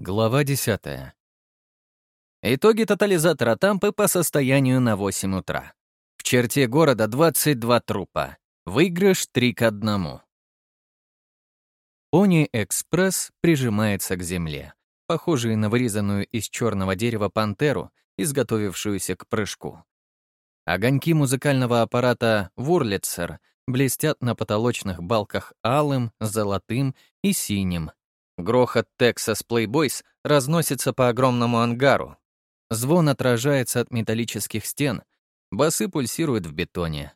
Глава 10. Итоги тотализатора Тампы по состоянию на 8 утра. В черте города 22 трупа. Выигрыш 3 к 1. Пони-экспресс прижимается к земле, похожий на вырезанную из черного дерева пантеру, изготовившуюся к прыжку. Огоньки музыкального аппарата «Вурлицер» блестят на потолочных балках алым, золотым и синим, Грохот Texas Playboys разносится по огромному ангару. Звон отражается от металлических стен, басы пульсируют в бетоне.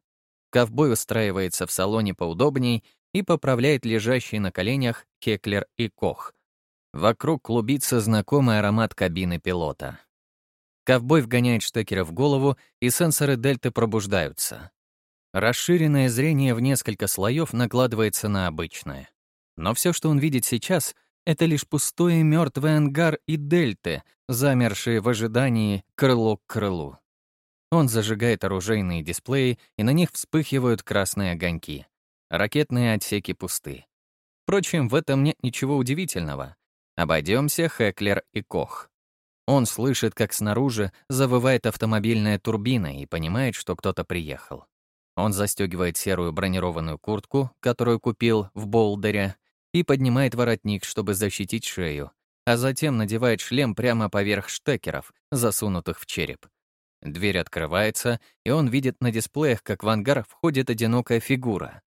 Ковбой устраивается в салоне поудобней и поправляет лежащий на коленях Хеклер и Кох. Вокруг клубится знакомый аромат кабины пилота. Ковбой вгоняет штекеры в голову, и сенсоры дельты пробуждаются. Расширенное зрение в несколько слоев накладывается на обычное. Но все, что он видит сейчас, это лишь пустой мертвый ангар и дельты, замершие в ожидании крыло к крылу. Он зажигает оружейные дисплеи, и на них вспыхивают красные огоньки. Ракетные отсеки пусты. Впрочем, в этом нет ничего удивительного. Обойдемся Хеклер и Кох. Он слышит, как снаружи завывает автомобильная турбина и понимает, что кто-то приехал. Он застегивает серую бронированную куртку, которую купил в Болдере, и поднимает воротник, чтобы защитить шею, а затем надевает шлем прямо поверх штекеров, засунутых в череп. Дверь открывается, и он видит на дисплеях, как в ангар входит одинокая фигура.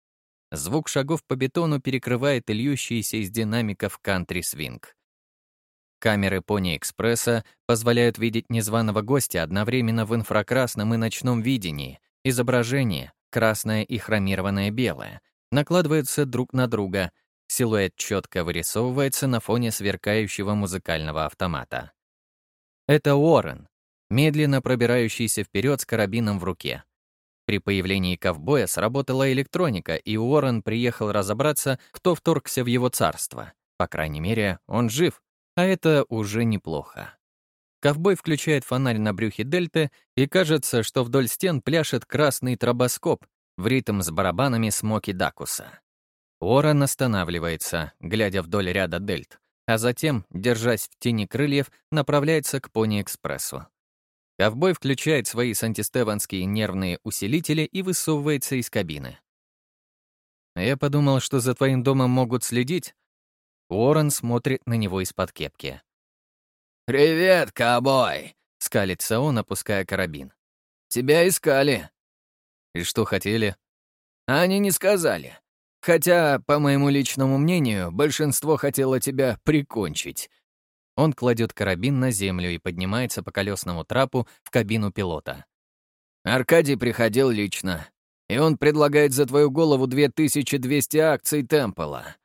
Звук шагов по бетону перекрывает льющийся из динамиков кантри-свинг. Камеры Пони-экспресса позволяют видеть незваного гостя одновременно в инфракрасном и ночном видении. Изображение, красное и хромированное белое, накладываются друг на друга — Силуэт четко вырисовывается на фоне сверкающего музыкального автомата. Это Уоррен, медленно пробирающийся вперед с карабином в руке. При появлении ковбоя сработала электроника, и Уоррен приехал разобраться, кто вторгся в его царство. По крайней мере, он жив, а это уже неплохо. Ковбой включает фонарь на брюхе дельты, и кажется, что вдоль стен пляшет красный тробоскоп в ритм с барабанами Смоки Дакуса. Уоррен останавливается, глядя вдоль ряда дельт, а затем, держась в тени крыльев, направляется к Пони-экспрессу. Ковбой включает свои сантистеванские нервные усилители и высовывается из кабины. «Я подумал, что за твоим домом могут следить». Уоррен смотрит на него из-под кепки. «Привет, ковбой!» — скалится он, опуская карабин. «Тебя искали». «И что хотели?» «Они не сказали. Хотя, по моему личному мнению, большинство хотело тебя прикончить». Он кладет карабин на землю и поднимается по колесному трапу в кабину пилота. «Аркадий приходил лично, и он предлагает за твою голову 2200 акций Темпла».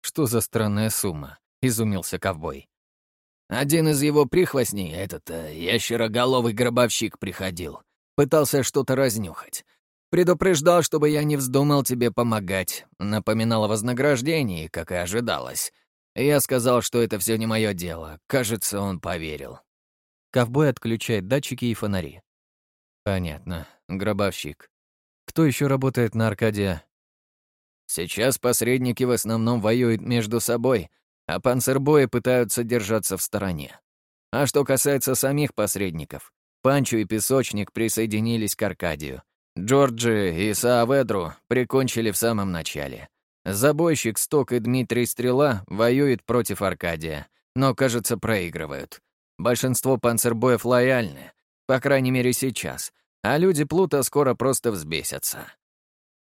«Что за странная сумма?» — изумился ковбой. Один из его прихвостней, этот э, ящероголовый гробовщик, приходил. Пытался что-то разнюхать. Предупреждал, чтобы я не вздумал тебе помогать. Напоминал о вознаграждении, как и ожидалось. Я сказал, что это все не мое дело. Кажется, он поверил. Ковбой отключает датчики и фонари. Понятно. Гробовщик. Кто еще работает на Аркадия? Сейчас посредники в основном воюют между собой, а панцербои пытаются держаться в стороне. А что касается самих посредников, Панчо и Песочник присоединились к Аркадию. Джорджи и Сааведру прикончили в самом начале. Забойщик Сток и Дмитрий Стрела воюют против Аркадия, но, кажется, проигрывают. Большинство панцербоев лояльны, по крайней мере сейчас, а люди Плута скоро просто взбесятся.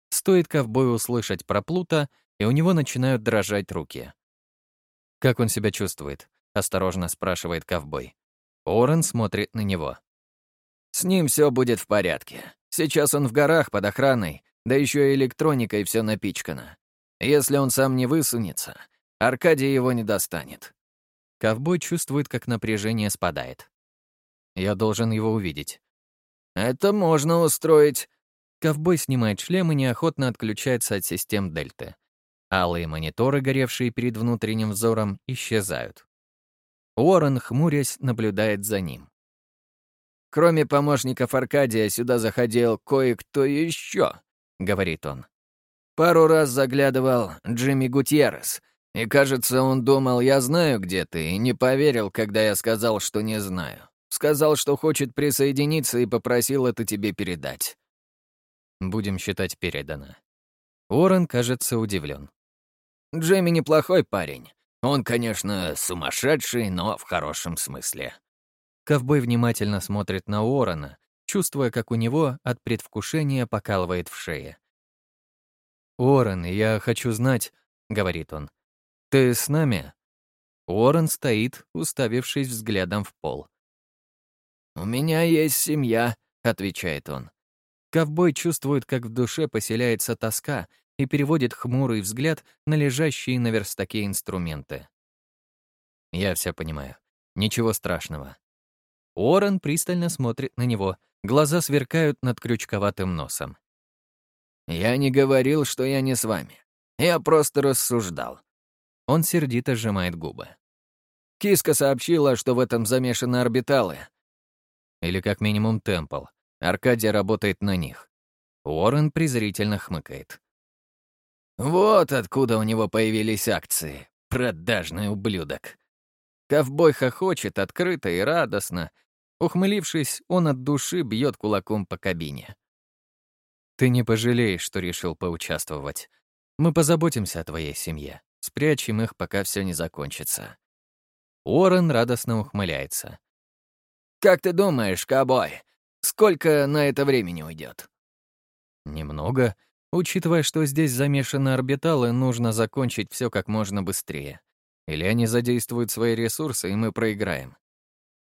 Стоит ковбою услышать про Плута, и у него начинают дрожать руки. «Как он себя чувствует?» — осторожно спрашивает ковбой. Орен смотрит на него. «С ним все будет в порядке. Сейчас он в горах под охраной, да еще и электроникой все напичкано. Если он сам не высунется, Аркадий его не достанет. Ковбой чувствует, как напряжение спадает. Я должен его увидеть. Это можно устроить. Ковбой снимает шлем и неохотно отключается от систем Дельты. Алые мониторы, горевшие перед внутренним взором, исчезают. Уоррен, хмурясь, наблюдает за ним. Кроме помощников Аркадия, сюда заходил кое-кто еще, говорит он. Пару раз заглядывал Джимми Гутьеррес, И, кажется, он думал, я знаю, где ты, и не поверил, когда я сказал, что не знаю. Сказал, что хочет присоединиться и попросил это тебе передать. Будем считать передано. Уоррен, кажется, удивлен. Джейми неплохой парень. Он, конечно, сумасшедший, но в хорошем смысле. Ковбой внимательно смотрит на Уоррена, чувствуя, как у него от предвкушения покалывает в шее. «Уоррен, я хочу знать», — говорит он, «Ты с нами?» Уоррен стоит, уставившись взглядом в пол. «У меня есть семья», — отвечает он. Ковбой чувствует, как в душе поселяется тоска и переводит хмурый взгляд на лежащие на верстаке инструменты. Я все понимаю. Ничего страшного. Уоррен пристально смотрит на него, глаза сверкают над крючковатым носом. «Я не говорил, что я не с вами. Я просто рассуждал. Он сердито сжимает губы. Киска сообщила, что в этом замешаны орбиталы. Или как минимум темпл. Аркадия работает на них. Уоррен презрительно хмыкает. Вот откуда у него появились акции. Продажный ублюдок. Ковбой хохочет открыто и радостно. Ухмылившись, он от души бьет кулаком по кабине. «Ты не пожалеешь, что решил поучаствовать. Мы позаботимся о твоей семье. Спрячем их, пока все не закончится. Уоррен радостно ухмыляется. «Как ты думаешь, кобой, сколько на это времени уйдет? «Немного. Учитывая, что здесь замешаны орбиталы, нужно закончить все как можно быстрее. Или они задействуют свои ресурсы, и мы проиграем».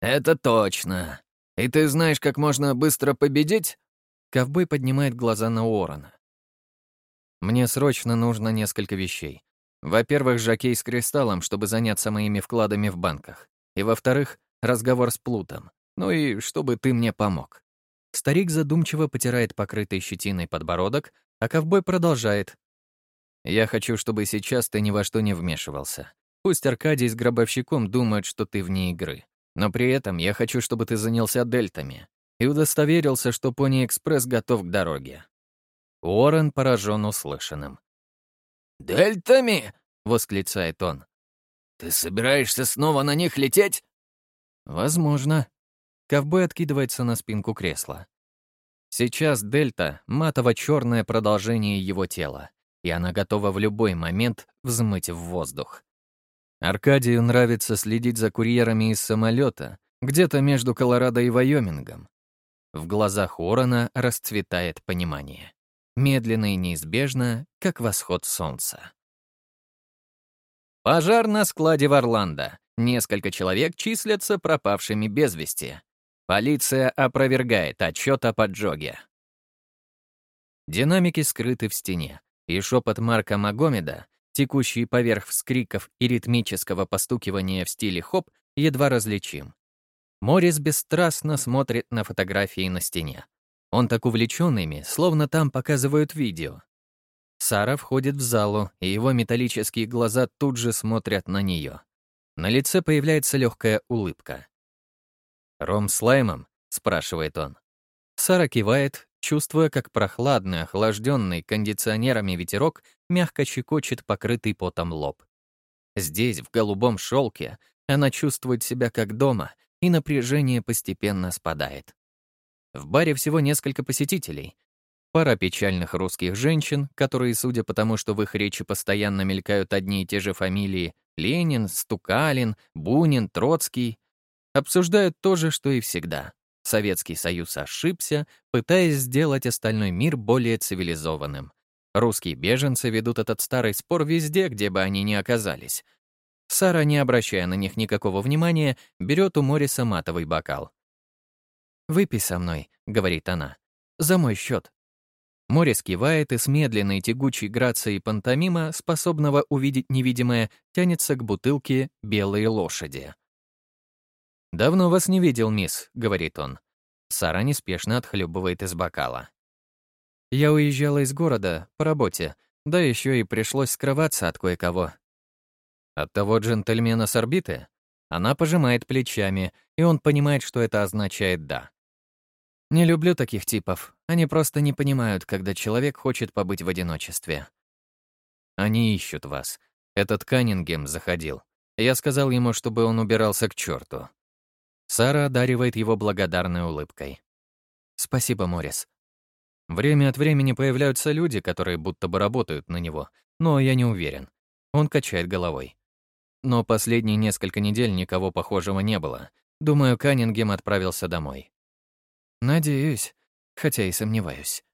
«Это точно. И ты знаешь, как можно быстро победить?» Ковбой поднимает глаза на Уоррена. «Мне срочно нужно несколько вещей. Во-первых, жокей с кристаллом, чтобы заняться моими вкладами в банках. И во-вторых, разговор с Плутом. Ну и чтобы ты мне помог. Старик задумчиво потирает покрытый щетиной подбородок, а ковбой продолжает. «Я хочу, чтобы сейчас ты ни во что не вмешивался. Пусть Аркадий с гробовщиком думают, что ты вне игры. Но при этом я хочу, чтобы ты занялся дельтами и удостоверился, что Пони-экспресс готов к дороге». Уоррен поражен услышанным. «Дельтами?» — восклицает он. «Ты собираешься снова на них лететь?» «Возможно». Ковбой откидывается на спинку кресла. Сейчас Дельта — матово-черное продолжение его тела, и она готова в любой момент взмыть в воздух. Аркадию нравится следить за курьерами из самолета, где-то между Колорадо и Вайомингом. В глазах Уоррена расцветает понимание медленно и неизбежно, как восход солнца. Пожар на складе в Орландо. Несколько человек числятся пропавшими без вести. Полиция опровергает отчет о поджоге. Динамики скрыты в стене, и шепот Марка Магомеда, текущий поверх вскриков и ритмического постукивания в стиле хоп, едва различим. Морис бесстрастно смотрит на фотографии на стене. Он так увлечен ими, словно там показывают видео. Сара входит в залу, и его металлические глаза тут же смотрят на нее. На лице появляется легкая улыбка. «Ром с лаймом?» — спрашивает он. Сара кивает, чувствуя, как прохладный, охлажденный кондиционерами ветерок мягко щекочет покрытый потом лоб. Здесь, в голубом шелке, она чувствует себя как дома, и напряжение постепенно спадает. В баре всего несколько посетителей. Пара печальных русских женщин, которые, судя по тому, что в их речи постоянно мелькают одни и те же фамилии Ленин, Стукалин, Бунин, Троцкий, обсуждают то же, что и всегда. Советский Союз ошибся, пытаясь сделать остальной мир более цивилизованным. Русские беженцы ведут этот старый спор везде, где бы они ни оказались. Сара, не обращая на них никакого внимания, берет у Мориса матовый бокал. «Выпей со мной», — говорит она. «За мой счет». Морис кивает и с медленной тягучей грацией пантомима, способного увидеть невидимое, тянется к бутылке белой лошади. «Давно вас не видел, мисс», — говорит он. Сара неспешно отхлебывает из бокала. «Я уезжала из города по работе, да еще и пришлось скрываться от кое-кого». «От того джентльмена с орбиты?» Она пожимает плечами, и он понимает, что это означает «да». Не люблю таких типов. Они просто не понимают, когда человек хочет побыть в одиночестве. Они ищут вас. Этот Каннингем заходил. Я сказал ему, чтобы он убирался к черту. Сара одаривает его благодарной улыбкой. «Спасибо, Моррис». Время от времени появляются люди, которые будто бы работают на него, но я не уверен. Он качает головой. Но последние несколько недель никого похожего не было. Думаю, Каннингем отправился домой. Надеюсь, хотя и сомневаюсь.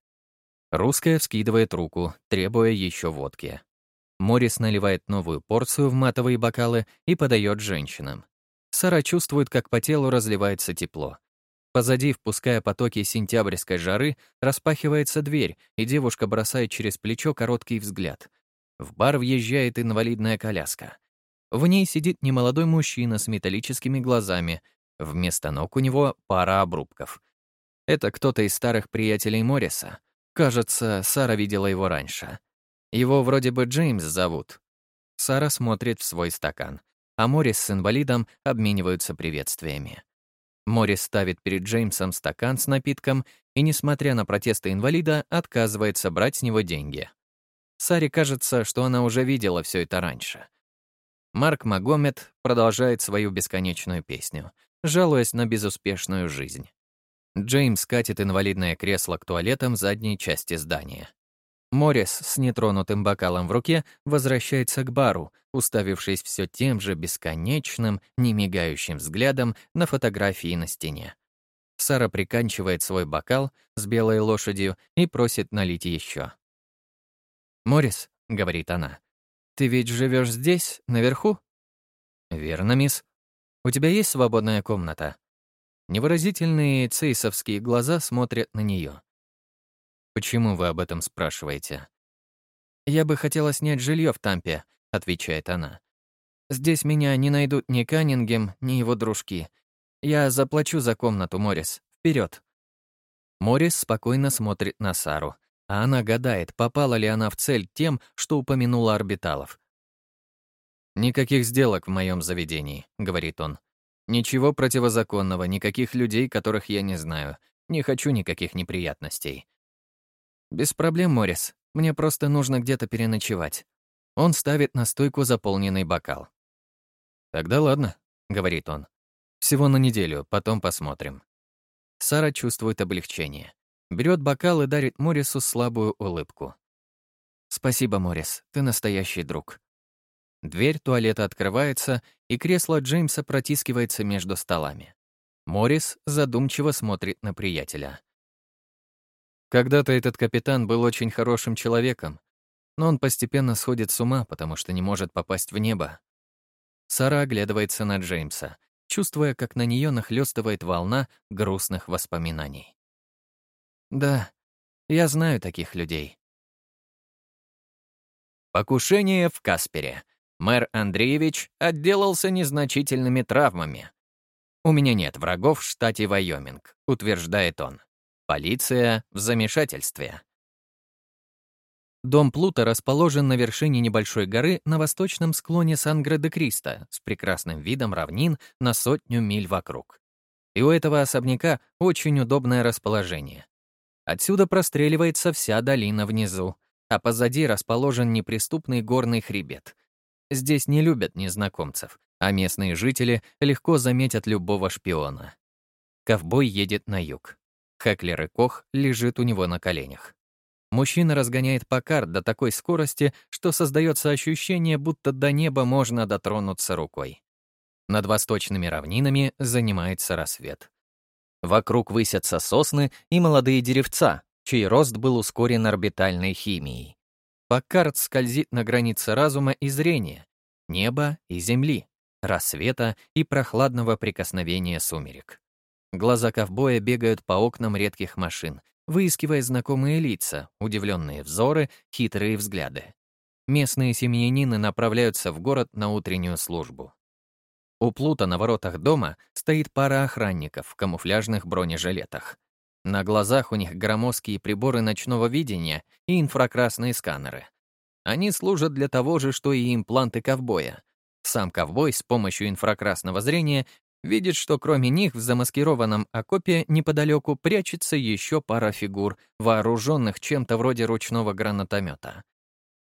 Русская вскидывает руку, требуя еще водки. Морис наливает новую порцию в матовые бокалы и подает женщинам. Сара чувствует, как по телу разливается тепло. Позади, впуская потоки сентябрьской жары, распахивается дверь, и девушка бросает через плечо короткий взгляд. В бар въезжает инвалидная коляска. В ней сидит немолодой мужчина с металлическими глазами. Вместо ног у него пара обрубков. Это кто-то из старых приятелей Морриса. Кажется, Сара видела его раньше. Его вроде бы Джеймс зовут. Сара смотрит в свой стакан а Морис с инвалидом обмениваются приветствиями. Морис ставит перед Джеймсом стакан с напитком и, несмотря на протесты инвалида, отказывается брать с него деньги. Саре кажется, что она уже видела все это раньше. Марк Магомед продолжает свою бесконечную песню, жалуясь на безуспешную жизнь. Джеймс катит инвалидное кресло к туалетам задней части здания. Моррис с нетронутым бокалом в руке возвращается к бару, уставившись все тем же бесконечным, немигающим взглядом на фотографии на стене. Сара приканчивает свой бокал с белой лошадью и просит налить еще. «Моррис», — говорит она, — «ты ведь живешь здесь, наверху?» «Верно, мисс. У тебя есть свободная комната?» Невыразительные цейсовские глаза смотрят на нее. «Почему вы об этом спрашиваете?» «Я бы хотела снять жилье в Тампе», — отвечает она. «Здесь меня не найдут ни Каннингем, ни его дружки. Я заплачу за комнату, Моррис. Вперед. Моррис спокойно смотрит на Сару, а она гадает, попала ли она в цель тем, что упомянула орбиталов. «Никаких сделок в моем заведении», — говорит он. «Ничего противозаконного, никаких людей, которых я не знаю. Не хочу никаких неприятностей. «Без проблем, Моррис. Мне просто нужно где-то переночевать». Он ставит на стойку заполненный бокал. «Тогда ладно», — говорит он. «Всего на неделю, потом посмотрим». Сара чувствует облегчение. Берет бокал и дарит Моррису слабую улыбку. «Спасибо, Моррис, ты настоящий друг». Дверь туалета открывается, и кресло Джеймса протискивается между столами. Моррис задумчиво смотрит на приятеля. Когда-то этот капитан был очень хорошим человеком, но он постепенно сходит с ума, потому что не может попасть в небо. Сара оглядывается на Джеймса, чувствуя, как на нее нахлестывает волна грустных воспоминаний. «Да, я знаю таких людей». Покушение в Каспере. Мэр Андреевич отделался незначительными травмами. «У меня нет врагов в штате Вайоминг», — утверждает он. Полиция в замешательстве. Дом Плута расположен на вершине небольшой горы на восточном склоне Сангре-де-Криста с прекрасным видом равнин на сотню миль вокруг. И у этого особняка очень удобное расположение. Отсюда простреливается вся долина внизу, а позади расположен неприступный горный хребет. Здесь не любят незнакомцев, а местные жители легко заметят любого шпиона. Ковбой едет на юг. Хеклер и Кох лежит у него на коленях. Мужчина разгоняет Паккард до такой скорости, что создается ощущение, будто до неба можно дотронуться рукой. Над восточными равнинами занимается рассвет. Вокруг высятся сосны и молодые деревца, чей рост был ускорен орбитальной химией. Паккард скользит на границе разума и зрения, неба и земли, рассвета и прохладного прикосновения сумерек. Глаза ковбоя бегают по окнам редких машин, выискивая знакомые лица, удивленные взоры, хитрые взгляды. Местные семьянины направляются в город на утреннюю службу. У Плута на воротах дома стоит пара охранников в камуфляжных бронежилетах. На глазах у них громоздкие приборы ночного видения и инфракрасные сканеры. Они служат для того же, что и импланты ковбоя. Сам ковбой с помощью инфракрасного зрения видит, что кроме них в замаскированном окопе неподалеку прячется еще пара фигур, вооруженных чем-то вроде ручного гранатомета.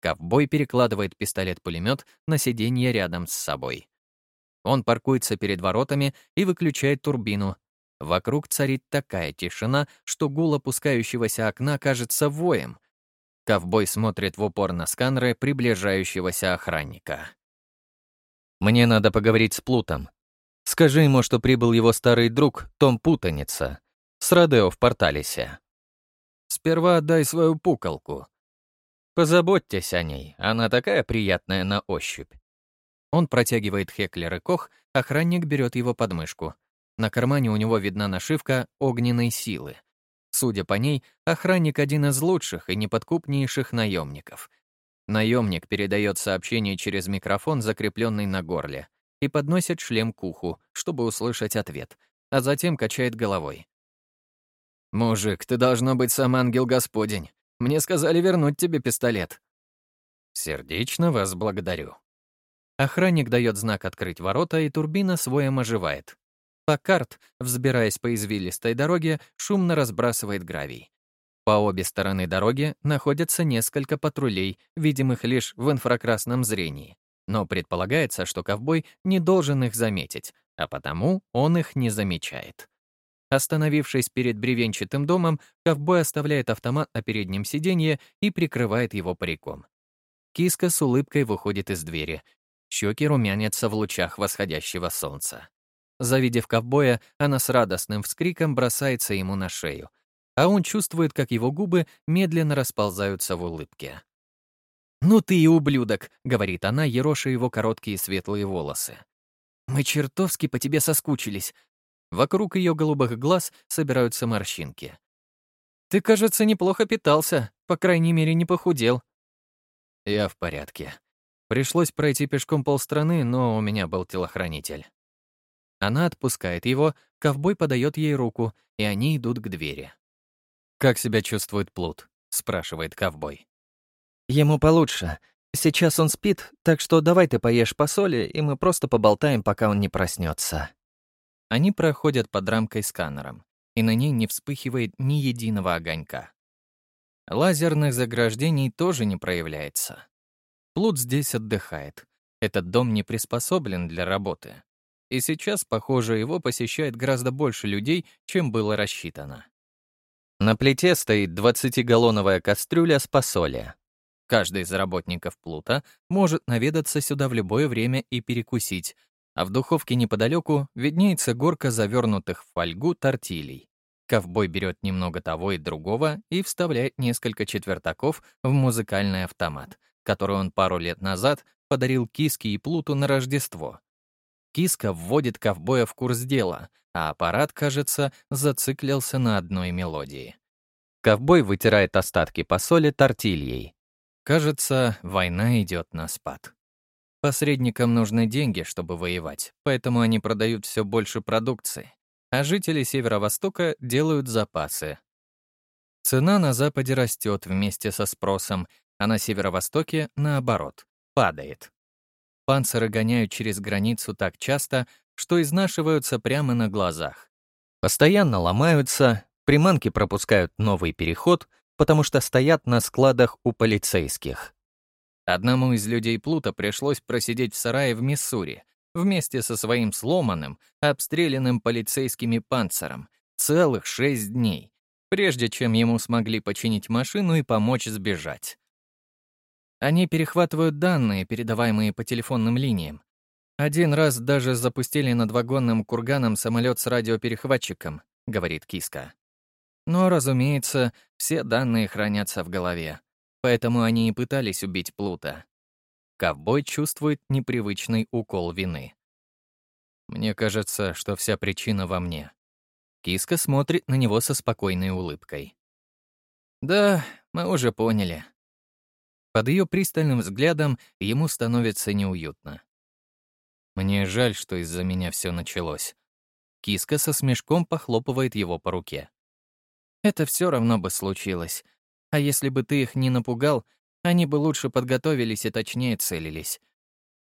Ковбой перекладывает пистолет-пулемет на сиденье рядом с собой. Он паркуется перед воротами и выключает турбину. Вокруг царит такая тишина, что гул опускающегося окна кажется воем. Ковбой смотрит в упор на сканеры приближающегося охранника. «Мне надо поговорить с Плутом. Скажи ему, что прибыл его старый друг Том Путаница с Родео в Порталисе. Сперва отдай свою пукалку. Позаботьтесь о ней, она такая приятная на ощупь. Он протягивает Хеклер и Кох, охранник берет его подмышку. На кармане у него видна нашивка огненной силы. Судя по ней, охранник один из лучших и неподкупнейших наемников. Наемник передает сообщение через микрофон, закрепленный на горле, и подносит шлем к уху, чтобы услышать ответ, а затем качает головой. «Мужик, ты должно быть сам ангел Господень. Мне сказали вернуть тебе пистолет». «Сердечно вас благодарю». Охранник дает знак открыть ворота, и турбина своем оживает. Паккарт, взбираясь по извилистой дороге, шумно разбрасывает гравий. По обе стороны дороги находятся несколько патрулей, видимых лишь в инфракрасном зрении. Но предполагается, что ковбой не должен их заметить, а потому он их не замечает. Остановившись перед бревенчатым домом, ковбой оставляет автомат на переднем сиденье и прикрывает его париком. Киска с улыбкой выходит из двери. Щеки румянятся в лучах восходящего солнца. Завидев ковбоя, она с радостным вскриком бросается ему на шею, а он чувствует, как его губы медленно расползаются в улыбке. «Ну ты и ублюдок», — говорит она, ероша его короткие светлые волосы. «Мы чертовски по тебе соскучились. Вокруг ее голубых глаз собираются морщинки. «Ты, кажется, неплохо питался, по крайней мере, не похудел». «Я в порядке. Пришлось пройти пешком полстраны, но у меня был телохранитель». Она отпускает его, ковбой подает ей руку, и они идут к двери. «Как себя чувствует Плут?» — спрашивает ковбой. «Ему получше. Сейчас он спит, так что давай ты поешь по соли, и мы просто поболтаем, пока он не проснется. Они проходят под рамкой сканером, и на ней не вспыхивает ни единого огонька. Лазерных заграждений тоже не проявляется. Плут здесь отдыхает. Этот дом не приспособлен для работы. И сейчас, похоже, его посещает гораздо больше людей, чем было рассчитано. На плите стоит 20-галлоновая кастрюля с посоли. Каждый из работников Плута может наведаться сюда в любое время и перекусить, а в духовке неподалеку виднеется горка завернутых в фольгу тортилей. Ковбой берет немного того и другого и вставляет несколько четвертаков в музыкальный автомат, который он пару лет назад подарил Киске и Плуту на Рождество. Киска вводит ковбоя в курс дела, а аппарат, кажется, зациклился на одной мелодии. Ковбой вытирает остатки посоли тортильей. Кажется, война идет на спад. Посредникам нужны деньги, чтобы воевать, поэтому они продают все больше продукции, а жители Северо-Востока делают запасы. Цена на Западе растет вместе со спросом, а на Северо-Востоке, наоборот, падает. Панциры гоняют через границу так часто, что изнашиваются прямо на глазах. Постоянно ломаются, приманки пропускают новый переход, потому что стоят на складах у полицейских. Одному из людей Плута пришлось просидеть в сарае в Миссури вместе со своим сломанным, обстрелянным полицейскими панциром целых шесть дней, прежде чем ему смогли починить машину и помочь сбежать. Они перехватывают данные, передаваемые по телефонным линиям. Один раз даже запустили над вагонным курганом самолет с радиоперехватчиком, говорит Киска. Но, разумеется, все данные хранятся в голове. Поэтому они и пытались убить Плута. Ковбой чувствует непривычный укол вины. Мне кажется, что вся причина во мне. Киска смотрит на него со спокойной улыбкой. «Да, мы уже поняли». Под ее пристальным взглядом ему становится неуютно. Мне жаль, что из-за меня все началось. Киска со смешком похлопывает его по руке. Это все равно бы случилось. А если бы ты их не напугал, они бы лучше подготовились и точнее целились.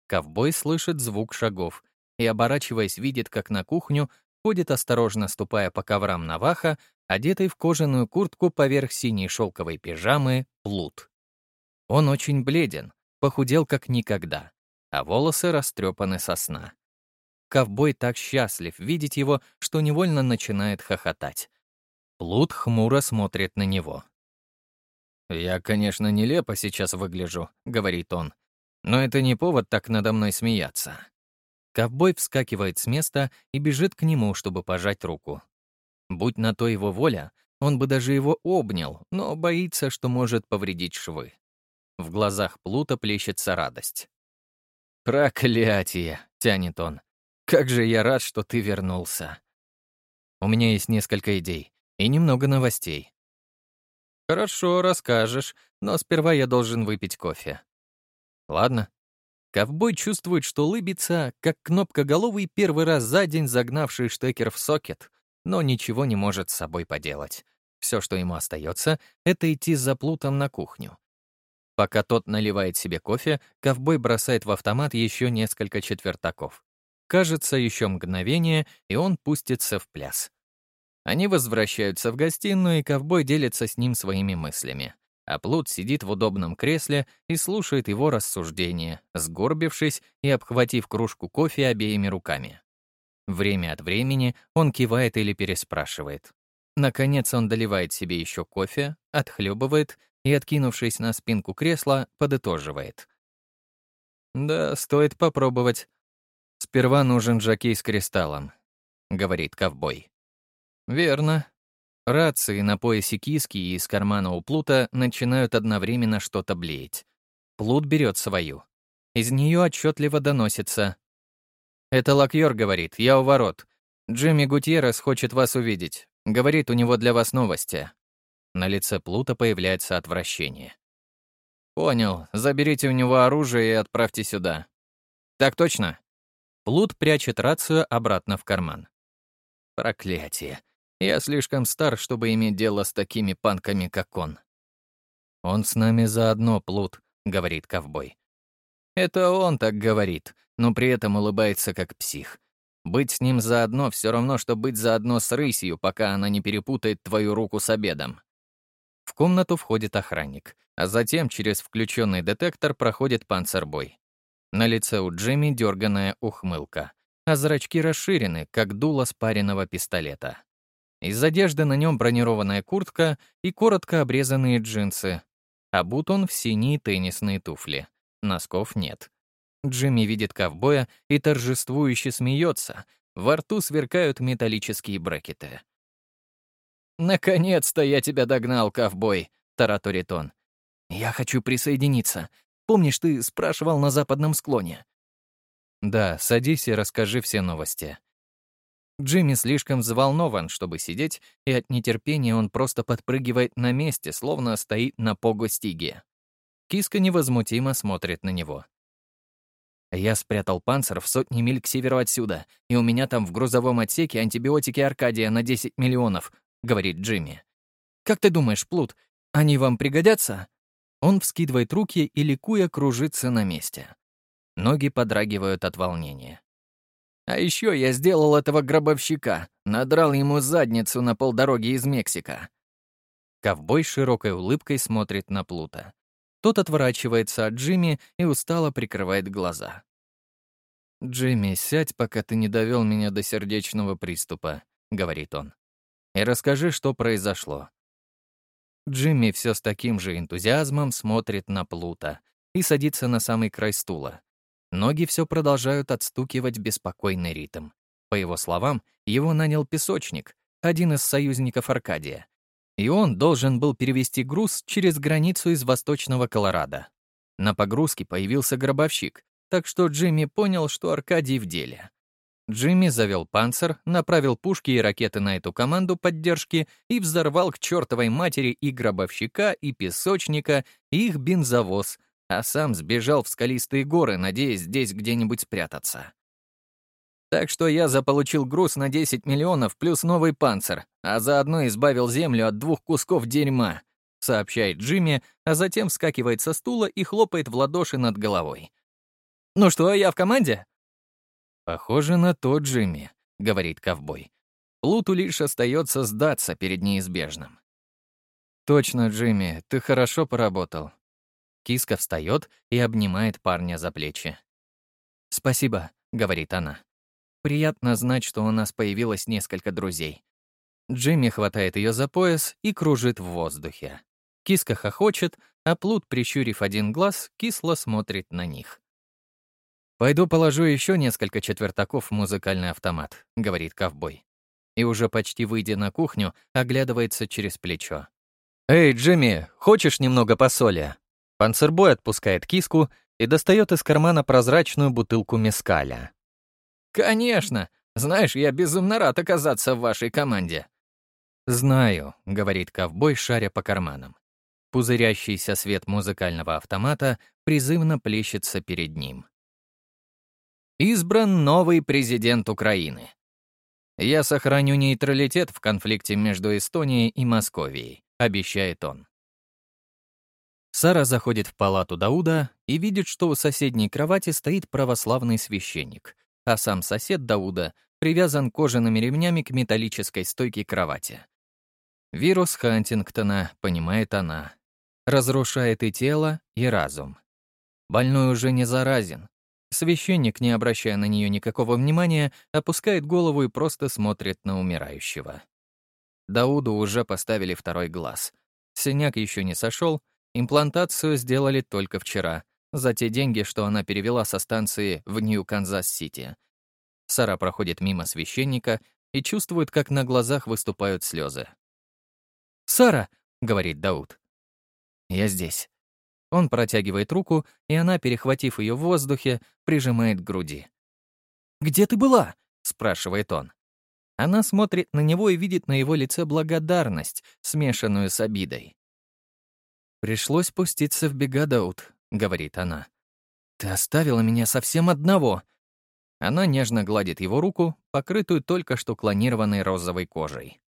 Ковбой слышит звук шагов и, оборачиваясь, видит, как на кухню ходит, осторожно ступая по коврам Наваха, одетый в кожаную куртку поверх синей шелковой пижамы, плут. Он очень бледен, похудел как никогда, а волосы растрепаны со сна. Ковбой так счастлив видеть его, что невольно начинает хохотать. Плут хмуро смотрит на него. «Я, конечно, нелепо сейчас выгляжу», — говорит он, «но это не повод так надо мной смеяться». Ковбой вскакивает с места и бежит к нему, чтобы пожать руку. Будь на то его воля, он бы даже его обнял, но боится, что может повредить швы. В глазах Плута плещется радость. «Проклятие!» — тянет он. «Как же я рад, что ты вернулся!» У меня есть несколько идей и немного новостей. «Хорошо, расскажешь, но сперва я должен выпить кофе». «Ладно». Ковбой чувствует, что улыбится, как кнопкоголовый первый раз за день загнавший штекер в сокет, но ничего не может с собой поделать. Все, что ему остается, это идти за плутом на кухню. Пока тот наливает себе кофе, ковбой бросает в автомат еще несколько четвертаков. Кажется, еще мгновение, и он пустится в пляс. Они возвращаются в гостиную, и ковбой делится с ним своими мыслями. А Плут сидит в удобном кресле и слушает его рассуждения, сгорбившись и обхватив кружку кофе обеими руками. Время от времени он кивает или переспрашивает. Наконец он доливает себе еще кофе, отхлебывает и, откинувшись на спинку кресла, подытоживает. «Да, стоит попробовать. Сперва нужен жокей с кристаллом», — говорит ковбой. «Верно. Рации на поясе киски и из кармана у Плута начинают одновременно что-то блеять. Плут берет свою. Из нее отчетливо доносится. «Это Лакьор говорит, я у ворот. Джимми Гутьеррес хочет вас увидеть. Говорит, у него для вас новости. На лице Плута появляется отвращение. «Понял. Заберите у него оружие и отправьте сюда». «Так точно?» Плут прячет рацию обратно в карман. «Проклятие. Я слишком стар, чтобы иметь дело с такими панками, как он». «Он с нами заодно, Плут», — говорит ковбой. «Это он так говорит, но при этом улыбается как псих. Быть с ним заодно все равно, что быть заодно с рысью, пока она не перепутает твою руку с обедом. В комнату входит охранник, а затем через включенный детектор проходит панцербой. На лице у Джимми дерганая ухмылка, а зрачки расширены, как дуло спаренного пистолета. Из одежды на нем бронированная куртка и коротко обрезанные джинсы. Обут он в синие теннисные туфли. Носков нет. Джимми видит ковбоя и торжествующе смеется. Во рту сверкают металлические брекеты. «Наконец-то я тебя догнал, ковбой», — тараторит он. «Я хочу присоединиться. Помнишь, ты спрашивал на западном склоне?» «Да, садись и расскажи все новости». Джимми слишком взволнован, чтобы сидеть, и от нетерпения он просто подпрыгивает на месте, словно стоит на погостиге. Киска невозмутимо смотрит на него. Я спрятал панцир в сотни миль к северу отсюда, и у меня там в грузовом отсеке антибиотики Аркадия на 10 миллионов, — говорит Джимми. «Как ты думаешь, Плут, они вам пригодятся?» Он вскидывает руки и, ликуя, кружится на месте. Ноги подрагивают от волнения. «А еще я сделал этого гробовщика, надрал ему задницу на полдороги из Мексика». Ковбой широкой улыбкой смотрит на Плута. Тот отворачивается от Джимми и устало прикрывает глаза. «Джимми, сядь, пока ты не довел меня до сердечного приступа», — говорит он и расскажи, что произошло». Джимми все с таким же энтузиазмом смотрит на Плута и садится на самый край стула. Ноги все продолжают отстукивать беспокойный ритм. По его словам, его нанял песочник, один из союзников Аркадия. И он должен был перевести груз через границу из Восточного Колорадо. На погрузке появился гробовщик, так что Джимми понял, что Аркадий в деле. Джимми завел панцир, направил пушки и ракеты на эту команду поддержки и взорвал к чертовой матери и гробовщика, и песочника, и их бензовоз, а сам сбежал в скалистые горы, надеясь здесь где-нибудь спрятаться. Так что я заполучил груз на 10 миллионов плюс новый панцир, а заодно избавил Землю от двух кусков дерьма, сообщает Джимми, а затем вскакивает со стула и хлопает в ладоши над головой. «Ну что, я в команде?» «Похоже на то, Джимми», — говорит ковбой. Плуту лишь остается сдаться перед неизбежным. «Точно, Джимми, ты хорошо поработал». Киска встает и обнимает парня за плечи. «Спасибо», — говорит она. «Приятно знать, что у нас появилось несколько друзей». Джимми хватает ее за пояс и кружит в воздухе. Киска хохочет, а Плут, прищурив один глаз, кисло смотрит на них. «Пойду положу еще несколько четвертаков в музыкальный автомат», — говорит ковбой. И уже почти выйдя на кухню, оглядывается через плечо. «Эй, Джимми, хочешь немного посоли?» Панцербой отпускает киску и достает из кармана прозрачную бутылку мескаля. «Конечно! Знаешь, я безумно рад оказаться в вашей команде». «Знаю», — говорит ковбой, шаря по карманам. Пузырящийся свет музыкального автомата призывно плещется перед ним. Избран новый президент Украины. Я сохраню нейтралитет в конфликте между Эстонией и Московией, обещает он. Сара заходит в палату Дауда и видит, что у соседней кровати стоит православный священник, а сам сосед Дауда привязан кожаными ремнями к металлической стойке кровати. Вирус Хантингтона, понимает она, разрушает и тело, и разум. Больной уже не заразен, Священник, не обращая на нее никакого внимания, опускает голову и просто смотрит на умирающего. Дауду уже поставили второй глаз. Синяк еще не сошел, имплантацию сделали только вчера, за те деньги, что она перевела со станции в Нью-Канзас-Сити. Сара проходит мимо священника и чувствует, как на глазах выступают слезы. «Сара!» — говорит Дауд. «Я здесь». Он протягивает руку, и она, перехватив ее в воздухе, прижимает к груди. «Где ты была?» — спрашивает он. Она смотрит на него и видит на его лице благодарность, смешанную с обидой. «Пришлось пуститься в бегадаут», — говорит она. «Ты оставила меня совсем одного». Она нежно гладит его руку, покрытую только что клонированной розовой кожей.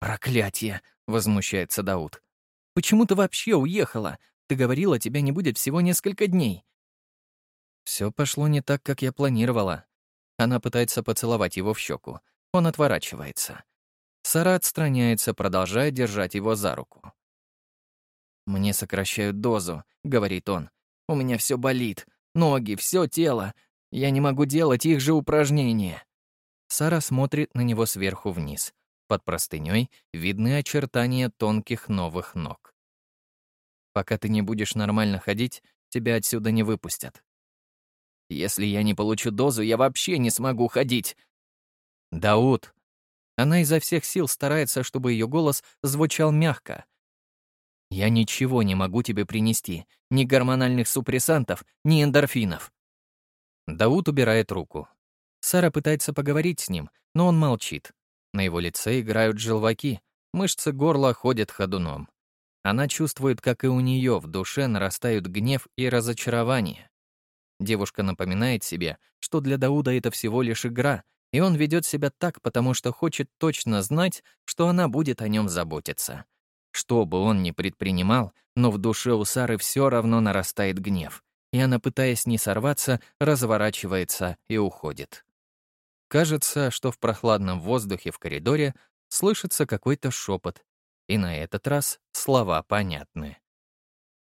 «Проклятие!» — возмущается Дауд. «Почему ты вообще уехала? Ты говорила, тебя не будет всего несколько дней». Все пошло не так, как я планировала. Она пытается поцеловать его в щеку. Он отворачивается. Сара отстраняется, продолжая держать его за руку. «Мне сокращают дозу», — говорит он. «У меня все болит. Ноги, все тело. Я не могу делать их же упражнения». Сара смотрит на него сверху вниз. Под простыней видны очертания тонких новых ног. Пока ты не будешь нормально ходить, тебя отсюда не выпустят. Если я не получу дозу, я вообще не смогу ходить. Дауд. Она изо всех сил старается, чтобы ее голос звучал мягко. Я ничего не могу тебе принести. Ни гормональных супрессантов, ни эндорфинов. Дауд убирает руку. Сара пытается поговорить с ним, но он молчит. На его лице играют желваки, мышцы горла ходят ходуном. Она чувствует, как и у нее в душе нарастают гнев и разочарование. Девушка напоминает себе, что для Дауда это всего лишь игра, и он ведет себя так, потому что хочет точно знать, что она будет о нем заботиться. Что бы он ни предпринимал, но в душе у Сары все равно нарастает гнев, и она, пытаясь не сорваться, разворачивается и уходит. Кажется, что в прохладном воздухе в коридоре слышится какой-то шепот, и на этот раз слова понятны.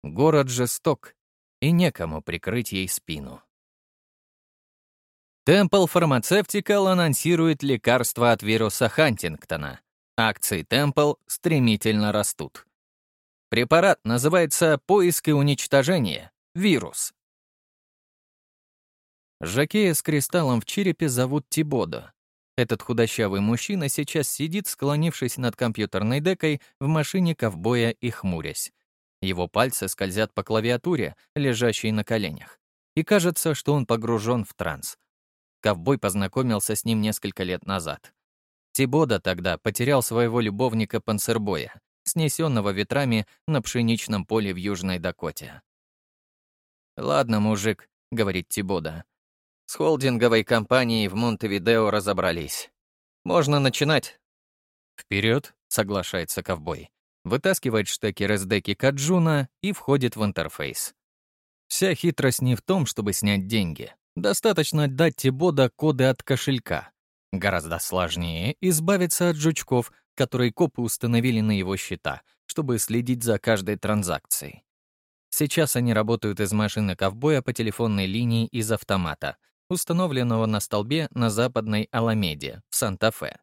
Город жесток, и некому прикрыть ей спину. Temple Pharmaceutical анонсирует лекарство от вируса Хантингтона. Акции Temple стремительно растут. Препарат называется «Поиск и уничтожение. Вирус». Жакея с кристаллом в черепе зовут Тибодо. Этот худощавый мужчина сейчас сидит, склонившись над компьютерной декой в машине ковбоя и хмурясь. Его пальцы скользят по клавиатуре, лежащей на коленях. И кажется, что он погружен в транс. Ковбой познакомился с ним несколько лет назад. Тибода тогда потерял своего любовника Панцербоя, снесенного ветрами на пшеничном поле в Южной Дакоте. «Ладно, мужик», — говорит Тибода, с холдинговой компанией в Монтевидео разобрались. Можно начинать. Вперед, соглашается ковбой. Вытаскивает штекер из деки Каджуна и входит в интерфейс. Вся хитрость не в том, чтобы снять деньги. Достаточно дать Тибода коды от кошелька. Гораздо сложнее избавиться от жучков, которые копы установили на его счета, чтобы следить за каждой транзакцией. Сейчас они работают из машины ковбоя по телефонной линии из автомата, установленного на столбе на западной Аламеде, в Санта-Фе.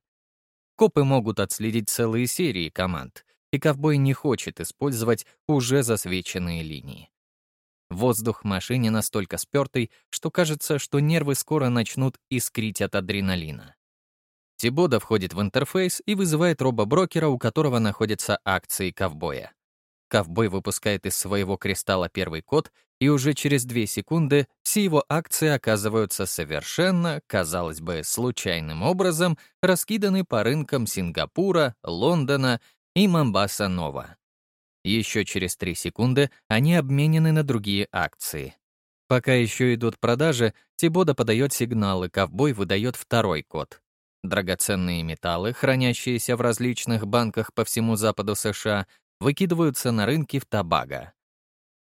Копы могут отследить целые серии команд, и ковбой не хочет использовать уже засвеченные линии. Воздух в машине настолько спёртый, что кажется, что нервы скоро начнут искрить от адреналина. Тибода входит в интерфейс и вызывает робоброкера, у которого находятся акции ковбоя. Ковбой выпускает из своего кристалла первый код, и уже через две секунды все его акции оказываются совершенно, казалось бы, случайным образом раскиданы по рынкам Сингапура, Лондона и Мамбаса-Нова. Еще через три секунды они обменены на другие акции. Пока еще идут продажи, Тибода подает сигнал, и ковбой выдает второй код. Драгоценные металлы, хранящиеся в различных банках по всему западу США, выкидываются на рынки в Табаго.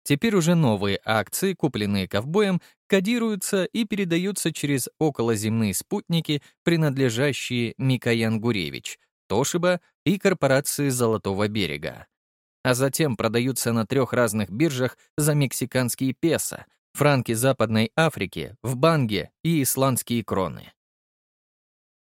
Теперь уже новые акции, купленные ковбоем, кодируются и передаются через околоземные спутники, принадлежащие Микоян Гуревич, Тошиба и корпорации Золотого берега. А затем продаются на трех разных биржах за мексиканские песо, франки Западной Африки, в банге и исландские кроны.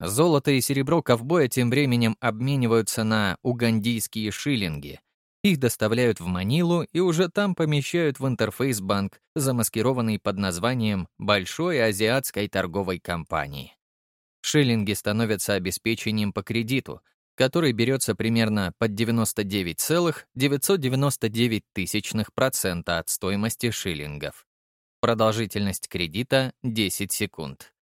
Золото и серебро ковбоя тем временем обмениваются на угандийские шиллинги. Их доставляют в Манилу и уже там помещают в интерфейс-банк, замаскированный под названием Большой азиатской торговой компании. Шиллинги становятся обеспечением по кредиту, который берется примерно под 99,999% от стоимости шиллингов. Продолжительность кредита — 10 секунд.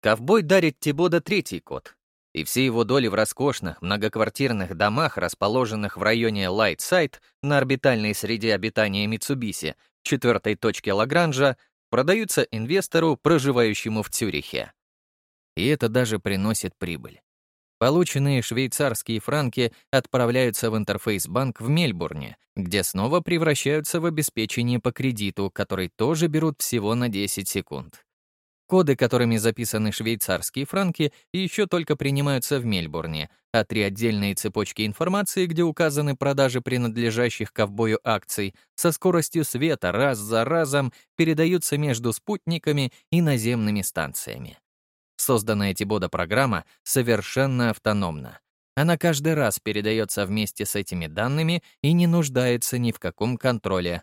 Ковбой дарит Тибода третий код, и все его доли в роскошных многоквартирных домах, расположенных в районе Лайтсайд на орбитальной среде обитания Митсубиси, четвертой точке Лагранжа, продаются инвестору, проживающему в Цюрихе. И это даже приносит прибыль. Полученные швейцарские франки отправляются в интерфейс-банк в Мельбурне, где снова превращаются в обеспечение по кредиту, который тоже берут всего на 10 секунд. Коды, которыми записаны швейцарские франки, еще только принимаются в Мельбурне, а три отдельные цепочки информации, где указаны продажи принадлежащих ковбою акций, со скоростью света раз за разом передаются между спутниками и наземными станциями. Созданная Тибода программа совершенно автономна. Она каждый раз передается вместе с этими данными и не нуждается ни в каком контроле.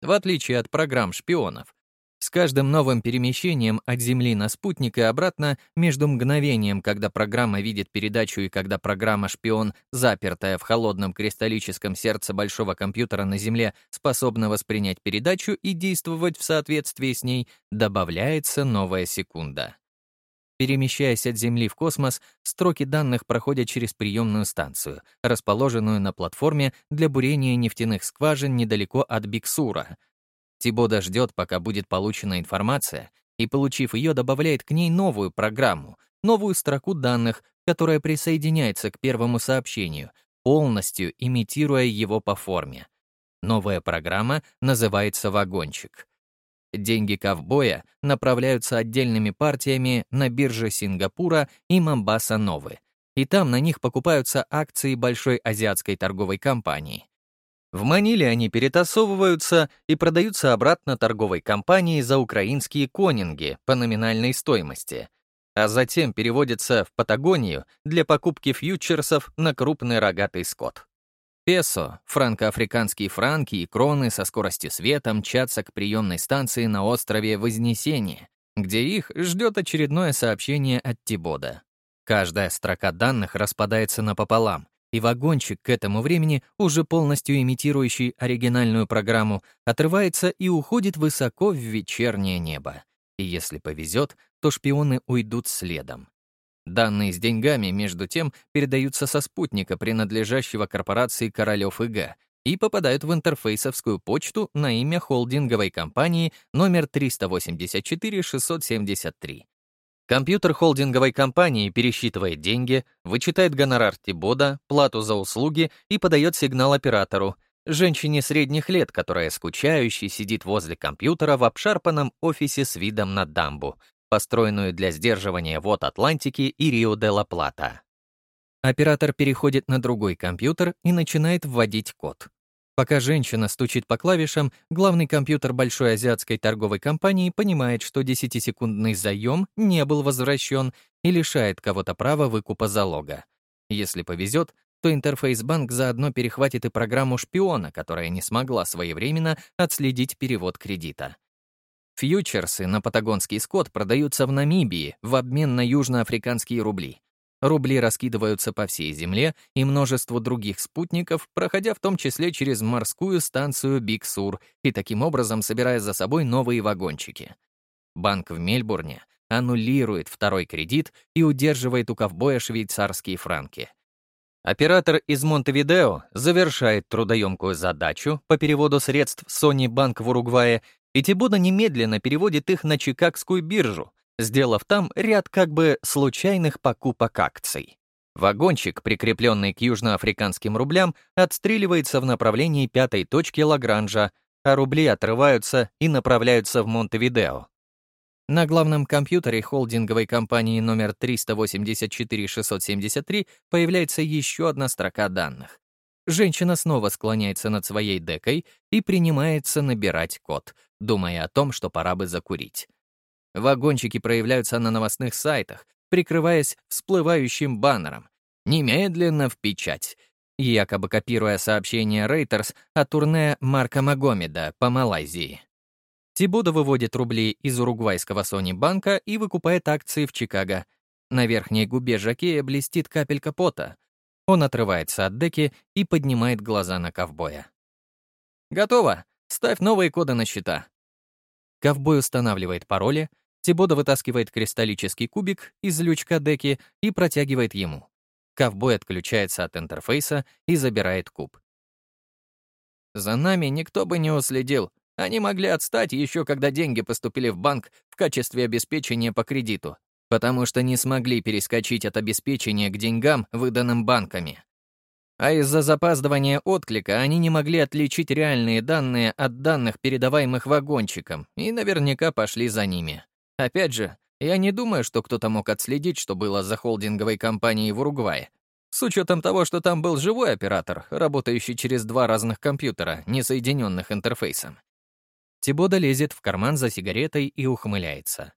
В отличие от программ шпионов, с каждым новым перемещением от Земли на спутник и обратно, между мгновением, когда программа видит передачу и когда программа-шпион, запертая в холодном кристаллическом сердце большого компьютера на Земле, способна воспринять передачу и действовать в соответствии с ней, добавляется новая секунда. Перемещаясь от Земли в космос, строки данных проходят через приемную станцию, расположенную на платформе для бурения нефтяных скважин недалеко от Биксура — Тибода ждет, пока будет получена информация, и, получив ее, добавляет к ней новую программу, новую строку данных, которая присоединяется к первому сообщению, полностью имитируя его по форме. Новая программа называется «Вагончик». Деньги ковбоя направляются отдельными партиями на бирже Сингапура и Мамбаса-Новы, и там на них покупаются акции большой азиатской торговой компании. В Маниле они перетасовываются и продаются обратно торговой компании за украинские конинги по номинальной стоимости, а затем переводятся в Патагонию для покупки фьючерсов на крупный рогатый скот. Песо, франко-африканские франки и кроны со скоростью света мчатся к приемной станции на острове Вознесение, где их ждет очередное сообщение от Тибода. Каждая строка данных распадается напополам, и вагончик к этому времени, уже полностью имитирующий оригинальную программу, отрывается и уходит высоко в вечернее небо. И если повезет, то шпионы уйдут следом. Данные с деньгами, между тем, передаются со спутника, принадлежащего корпорации Королёв ИГ, и попадают в интерфейсовскую почту на имя холдинговой компании номер 384673. Компьютер холдинговой компании пересчитывает деньги, вычитает гонорар Тибода, плату за услуги и подает сигнал оператору, женщине средних лет, которая скучающе сидит возле компьютера в обшарпанном офисе с видом на дамбу, построенную для сдерживания вод Атлантики и Рио-де-ла-Плата. Оператор переходит на другой компьютер и начинает вводить код. Пока женщина стучит по клавишам, главный компьютер большой азиатской торговой компании понимает, что 10-секундный заем не был возвращен и лишает кого-то права выкупа залога. Если повезет, то интерфейс банк заодно перехватит и программу шпиона, которая не смогла своевременно отследить перевод кредита. Фьючерсы на патагонский скот продаются в Намибии в обмен на южноафриканские рубли. Рубли раскидываются по всей Земле и множеству других спутников, проходя в том числе через морскую станцию Биг-Сур и таким образом собирая за собой новые вагончики. Банк в Мельбурне аннулирует второй кредит и удерживает у ковбоя швейцарские франки. Оператор из Монтевидео завершает трудоемкую задачу по переводу средств Sony Bank в Уругвае, и Тибуда немедленно переводит их на Чикагскую биржу, сделав там ряд как бы случайных покупок акций. Вагончик, прикрепленный к южноафриканским рублям, отстреливается в направлении пятой точки Лагранжа, а рубли отрываются и направляются в Монтевидео. На главном компьютере холдинговой компании номер 384-673 появляется еще одна строка данных. Женщина снова склоняется над своей декой и принимается набирать код, думая о том, что пора бы закурить. Вагончики проявляются на новостных сайтах, прикрываясь всплывающим баннером. Немедленно в печать. Якобы копируя сообщение Рейтерс о турне Марка Магомеда по Малайзии. Тибуда выводит рубли из уругвайского Sony банка и выкупает акции в Чикаго. На верхней губе Жакея блестит капелька пота. Он отрывается от деки и поднимает глаза на ковбоя. «Готово. Ставь новые коды на счета». Ковбой устанавливает пароли, Тибода вытаскивает кристаллический кубик из лючка деки и протягивает ему. Ковбой отключается от интерфейса и забирает куб. «За нами никто бы не уследил. Они могли отстать еще когда деньги поступили в банк в качестве обеспечения по кредиту, потому что не смогли перескочить от обеспечения к деньгам, выданным банками. А из-за запаздывания отклика они не могли отличить реальные данные от данных, передаваемых вагончиком, и наверняка пошли за ними. Опять же, я не думаю, что кто-то мог отследить, что было за холдинговой компанией в Уругвае. С учетом того, что там был живой оператор, работающий через два разных компьютера, не соединенных интерфейсом. Тибода лезет в карман за сигаретой и ухмыляется.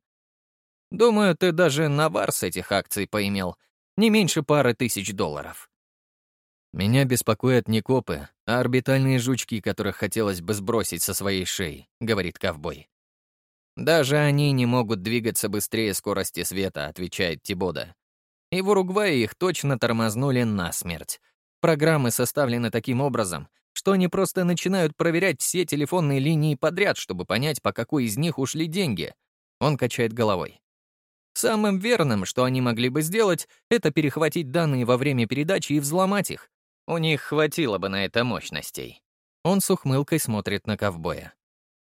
«Думаю, ты даже навар с этих акций поимел. Не меньше пары тысяч долларов». «Меня беспокоят не копы, а орбитальные жучки, которых хотелось бы сбросить со своей шеи», — говорит ковбой. «Даже они не могут двигаться быстрее скорости света», — отвечает Тибода. И в Уругвае их точно тормознули насмерть. Программы составлены таким образом, что они просто начинают проверять все телефонные линии подряд, чтобы понять, по какой из них ушли деньги. Он качает головой. Самым верным, что они могли бы сделать, это перехватить данные во время передачи и взломать их. У них хватило бы на это мощностей. Он с ухмылкой смотрит на ковбоя.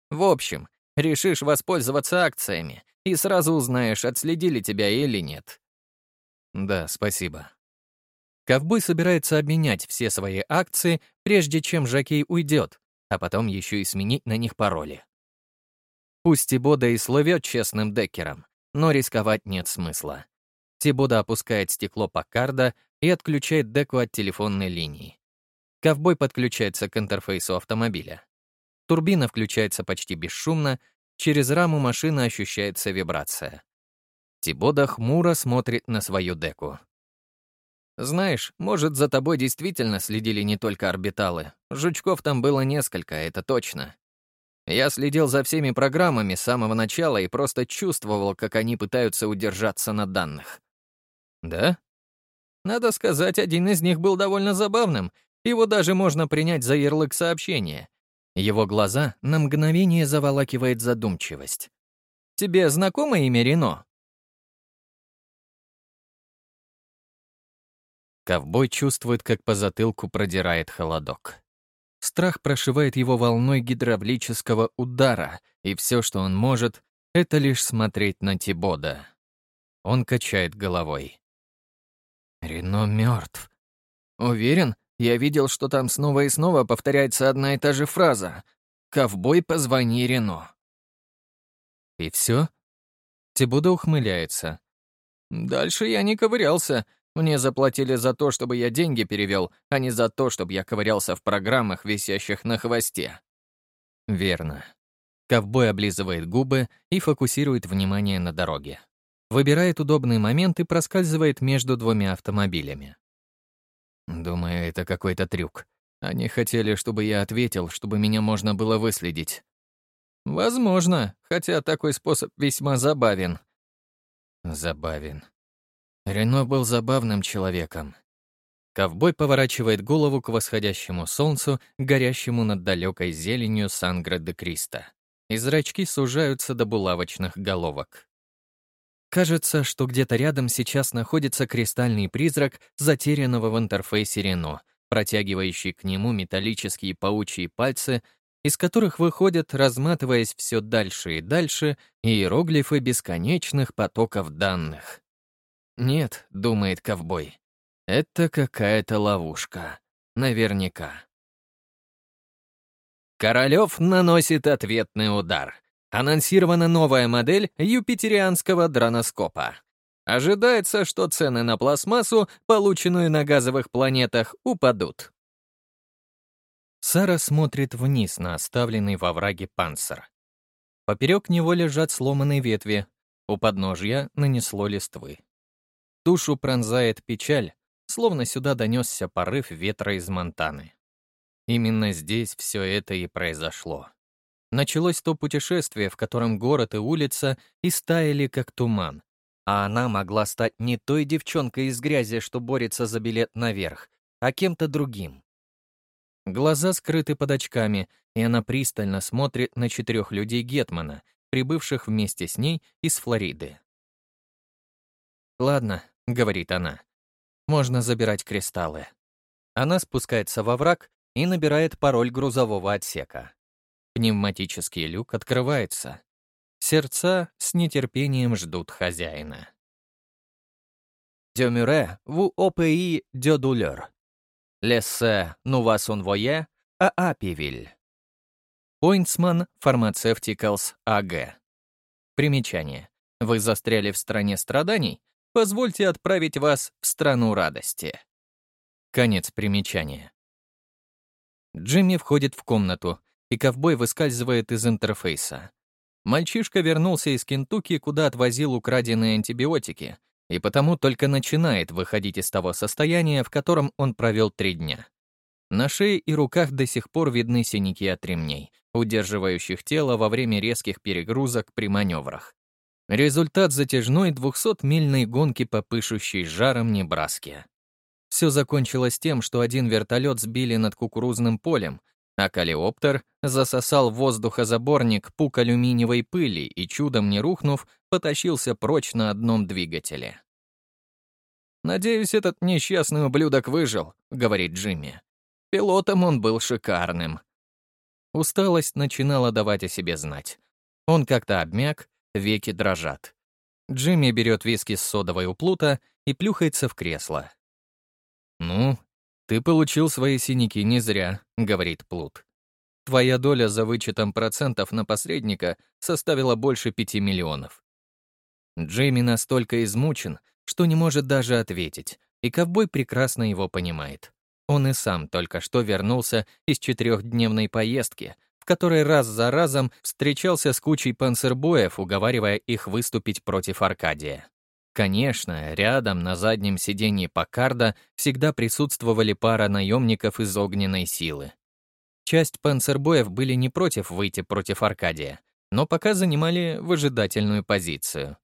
В общем, Решишь воспользоваться акциями и сразу узнаешь, отследили тебя или нет. Да, спасибо. Ковбой собирается обменять все свои акции, прежде чем Жакей уйдет, а потом еще и сменить на них пароли. Пусть Тибода и словет честным деккером, но рисковать нет смысла. Тибода опускает стекло Паккарда и отключает деку от телефонной линии. Ковбой подключается к интерфейсу автомобиля. Турбина включается почти бесшумно, через раму машины ощущается вибрация. Тибода хмуро смотрит на свою деку. «Знаешь, может, за тобой действительно следили не только орбиталы. Жучков там было несколько, это точно. Я следил за всеми программами с самого начала и просто чувствовал, как они пытаются удержаться на данных. Да? Надо сказать, один из них был довольно забавным. Его даже можно принять за ярлык сообщения. Его глаза на мгновение заволакивает задумчивость. «Тебе знакомо имя Рено?» Ковбой чувствует, как по затылку продирает холодок. Страх прошивает его волной гидравлического удара, и все, что он может, это лишь смотреть на Тибода. Он качает головой. «Рено мертв. Уверен?» Я видел, что там снова и снова повторяется одна и та же фраза. «Ковбой, позвони Рено». «И все?» Тибуда ухмыляется. «Дальше я не ковырялся. Мне заплатили за то, чтобы я деньги перевел, а не за то, чтобы я ковырялся в программах, висящих на хвосте. Верно. Ковбой облизывает губы и фокусирует внимание на дороге. Выбирает удобный момент и проскальзывает между двумя автомобилями. Думаю, это какой-то трюк. Они хотели, чтобы я ответил, чтобы меня можно было выследить. Возможно, хотя такой способ весьма забавен. Забавен. Рено был забавным человеком. Ковбой поворачивает голову к восходящему солнцу, горящему над далекой зеленью Сангра де Криста. И зрачки сужаются до булавочных головок. Кажется, что где-то рядом сейчас находится кристальный призрак затерянного в интерфейсе Рено, протягивающий к нему металлические паучьи пальцы, из которых выходят, разматываясь все дальше и дальше, иероглифы бесконечных потоков данных. «Нет», — думает ковбой, — «это какая-то ловушка. Наверняка». Королёв наносит ответный удар. Анонсирована новая модель юпитерианского дроноскопа. Ожидается, что цены на пластмассу, полученную на газовых планетах, упадут. Сара смотрит вниз на оставленный во враге панцир. Поперек него лежат сломанные ветви, у подножья нанесло листвы. Душу пронзает печаль, словно сюда донесся порыв ветра из Монтаны. Именно здесь все это и произошло началось то путешествие, в котором город и улица истаяли как туман, а она могла стать не той девчонкой из грязи, что борется за билет наверх, а кем-то другим. Глаза скрыты под очками, и она пристально смотрит на четырех людей Гетмана, прибывших вместе с ней из Флориды. «Ладно», — говорит она, — «можно забирать кристаллы». Она спускается во враг и набирает пароль грузового отсека. Пневматический люк открывается. Сердца с нетерпением ждут хозяина. Демюре в ОПИ de douleur. Laissez nous вас envoyer à Апивиль. Пойнтсман Pharmaceuticals АГ. Примечание. Вы застряли в стране страданий? Позвольте отправить вас в страну радости. Конец примечания. Джимми входит в комнату, и ковбой выскальзывает из интерфейса. Мальчишка вернулся из Кентукки, куда отвозил украденные антибиотики, и потому только начинает выходить из того состояния, в котором он провел три дня. На шее и руках до сих пор видны синяки от ремней, удерживающих тело во время резких перегрузок при маневрах. Результат затяжной 200-мильной гонки по пышущей жаром Небраске. Все закончилось тем, что один вертолет сбили над кукурузным полем, а калиоптер засосал воздухозаборник пук алюминиевой пыли и, чудом не рухнув, потащился прочь на одном двигателе. «Надеюсь, этот несчастный ублюдок выжил», — говорит Джимми. Пилотом он был шикарным. Усталость начинала давать о себе знать. Он как-то обмяк, веки дрожат. Джимми берет виски с содовой у плута и плюхается в кресло. «Ну, «Ты получил свои синяки не зря», — говорит Плут. «Твоя доля за вычетом процентов на посредника составила больше пяти миллионов». Джейми настолько измучен, что не может даже ответить, и ковбой прекрасно его понимает. Он и сам только что вернулся из четырехдневной поездки, в которой раз за разом встречался с кучей панцербоев, уговаривая их выступить против Аркадия. Конечно, рядом на заднем сиденье Паккарда всегда присутствовали пара наемников из огненной силы. Часть панцербоев были не против выйти против Аркадия, но пока занимали выжидательную позицию.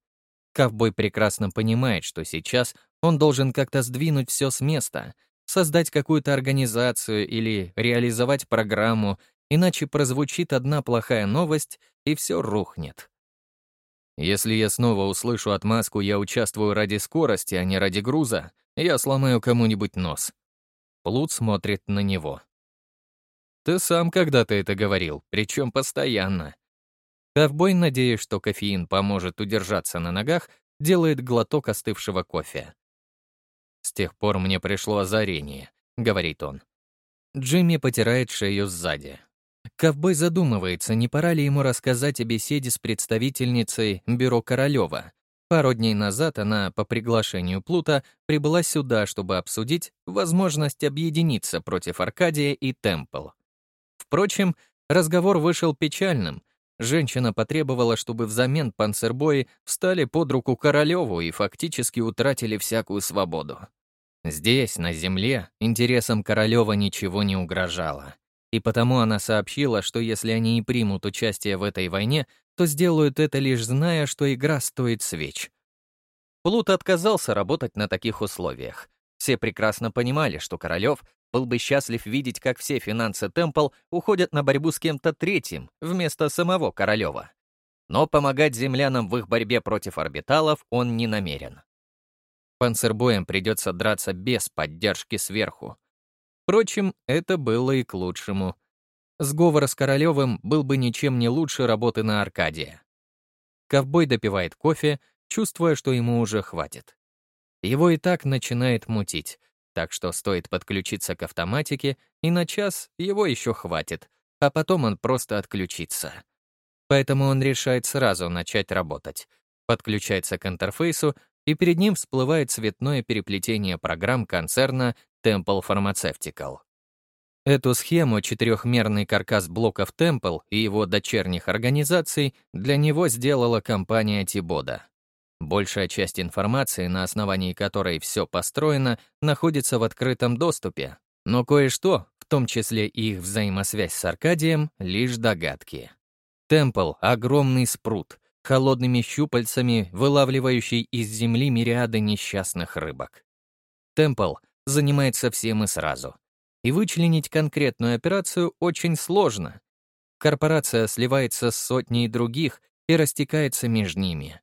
Ковбой прекрасно понимает, что сейчас он должен как-то сдвинуть все с места, создать какую-то организацию или реализовать программу, иначе прозвучит одна плохая новость, и все рухнет. Если я снова услышу отмазку «я участвую ради скорости, а не ради груза», я сломаю кому-нибудь нос. Плут смотрит на него. Ты сам когда-то это говорил, причем постоянно. Ковбой, надеясь, что кофеин поможет удержаться на ногах, делает глоток остывшего кофе. «С тех пор мне пришло озарение», — говорит он. Джимми потирает шею сзади. Ковбой задумывается, не пора ли ему рассказать о беседе с представительницей бюро Королева. Пару дней назад она, по приглашению Плута, прибыла сюда, чтобы обсудить возможность объединиться против Аркадия и Темпл. Впрочем, разговор вышел печальным. Женщина потребовала, чтобы взамен панцербои встали под руку Королеву и фактически утратили всякую свободу. Здесь, на земле, интересам Королева ничего не угрожало. И потому она сообщила, что если они и примут участие в этой войне, то сделают это лишь зная, что игра стоит свеч. Плут отказался работать на таких условиях. Все прекрасно понимали, что Королев был бы счастлив видеть, как все финансы Темпл уходят на борьбу с кем-то третьим вместо самого Королева. Но помогать землянам в их борьбе против орбиталов он не намерен. Панцербоем придется драться без поддержки сверху. Впрочем, это было и к лучшему. Сговор с Королевым был бы ничем не лучше работы на Аркадия. Ковбой допивает кофе, чувствуя, что ему уже хватит. Его и так начинает мутить, так что стоит подключиться к автоматике, и на час его еще хватит, а потом он просто отключится. Поэтому он решает сразу начать работать. Подключается к интерфейсу, и перед ним всплывает цветное переплетение программ концерна Temple Pharmaceutical. Эту схему четырехмерный каркас блоков Temple и его дочерних организаций для него сделала компания Тибода. Большая часть информации, на основании которой все построено, находится в открытом доступе, но кое-что, в том числе и их взаимосвязь с Аркадием, лишь догадки. Темпл — огромный спрут, холодными щупальцами, вылавливающий из земли мириады несчастных рыбок. Темпл занимается всем и сразу — и вычленить конкретную операцию очень сложно. Корпорация сливается с сотней других и растекается между ними.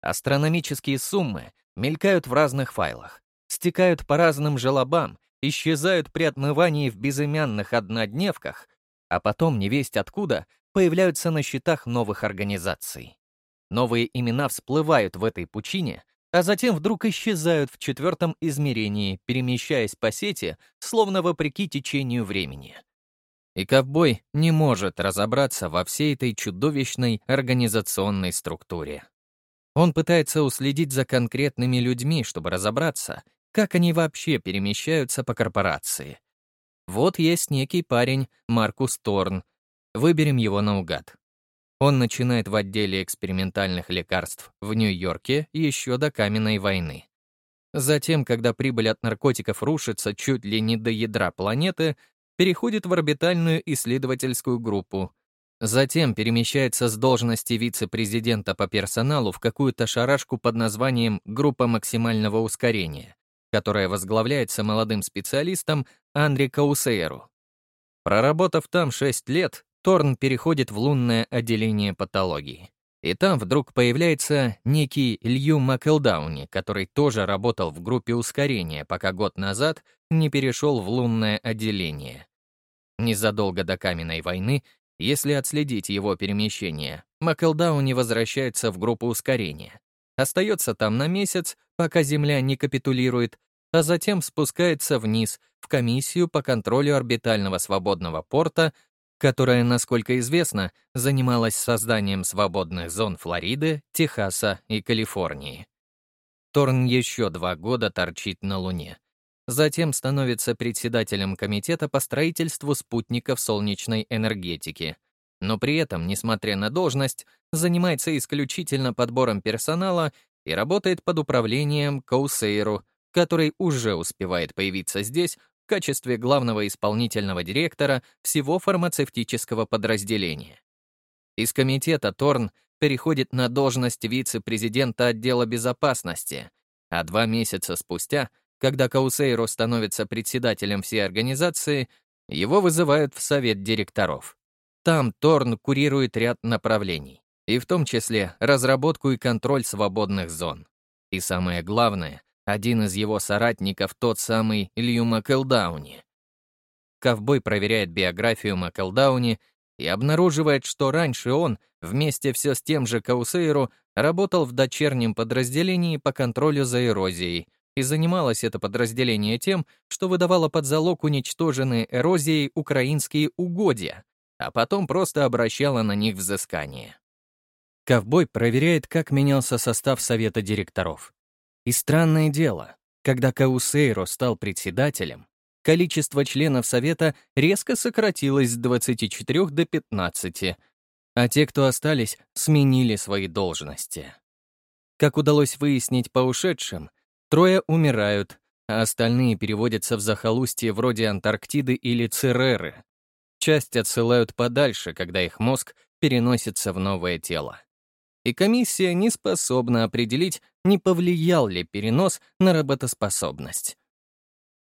Астрономические суммы мелькают в разных файлах, стекают по разным желобам, исчезают при отмывании в безымянных однодневках, а потом невесть откуда появляются на счетах новых организаций. Новые имена всплывают в этой пучине, а затем вдруг исчезают в четвертом измерении, перемещаясь по сети, словно вопреки течению времени. И ковбой не может разобраться во всей этой чудовищной организационной структуре. Он пытается уследить за конкретными людьми, чтобы разобраться, как они вообще перемещаются по корпорации. Вот есть некий парень, Маркус Торн. Выберем его наугад. Он начинает в отделе экспериментальных лекарств в Нью-Йорке еще до каменной войны. Затем, когда прибыль от наркотиков рушится чуть ли не до ядра планеты, переходит в орбитальную исследовательскую группу. Затем перемещается с должности вице-президента по персоналу в какую-то шарашку под названием «Группа максимального ускорения», которая возглавляется молодым специалистом Андре Каусейру. Проработав там 6 лет, Торн переходит в лунное отделение патологии. И там вдруг появляется некий Лью Маккелдауни, который тоже работал в группе ускорения, пока год назад не перешел в лунное отделение. Незадолго до Каменной войны, если отследить его перемещение, Маккелдауни возвращается в группу ускорения. Остается там на месяц, пока Земля не капитулирует, а затем спускается вниз в комиссию по контролю орбитального свободного порта которая, насколько известно, занималась созданием свободных зон Флориды, Техаса и Калифорнии. Торн еще два года торчит на Луне. Затем становится председателем комитета по строительству спутников солнечной энергетики. Но при этом, несмотря на должность, занимается исключительно подбором персонала и работает под управлением Коусейру, который уже успевает появиться здесь в качестве главного исполнительного директора всего фармацевтического подразделения. Из комитета Торн переходит на должность вице-президента отдела безопасности, а два месяца спустя, когда Каусейро становится председателем всей организации, его вызывают в совет директоров. Там Торн курирует ряд направлений, и в том числе разработку и контроль свободных зон. И самое главное, один из его соратников — тот самый Илью Маккелдауни. Ковбой проверяет биографию Маккелдауни и обнаруживает, что раньше он, вместе все с тем же Каусейру, работал в дочернем подразделении по контролю за эрозией, и занималось это подразделение тем, что выдавало под залог уничтоженные эрозией украинские угодья, а потом просто обращало на них взыскание. Ковбой проверяет, как менялся состав совета директоров. И странное дело, когда Каусейро стал председателем, количество членов совета резко сократилось с 24 до 15, а те, кто остались, сменили свои должности. Как удалось выяснить по ушедшим, трое умирают, а остальные переводятся в захолустье вроде Антарктиды или Цереры. Часть отсылают подальше, когда их мозг переносится в новое тело. И комиссия не способна определить, не повлиял ли перенос на работоспособность.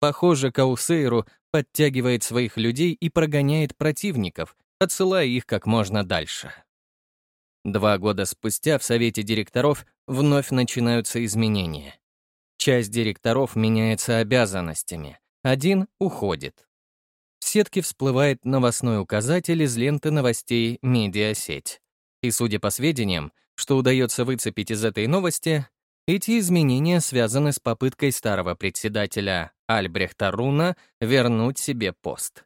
Похоже, Каусейру подтягивает своих людей и прогоняет противников, отсылая их как можно дальше. Два года спустя в Совете директоров вновь начинаются изменения. Часть директоров меняется обязанностями, один уходит. В сетке всплывает новостной указатель из ленты новостей «Медиасеть». И, судя по сведениям, что удается выцепить из этой новости, эти изменения связаны с попыткой старого председателя Альбрехта Руна вернуть себе пост.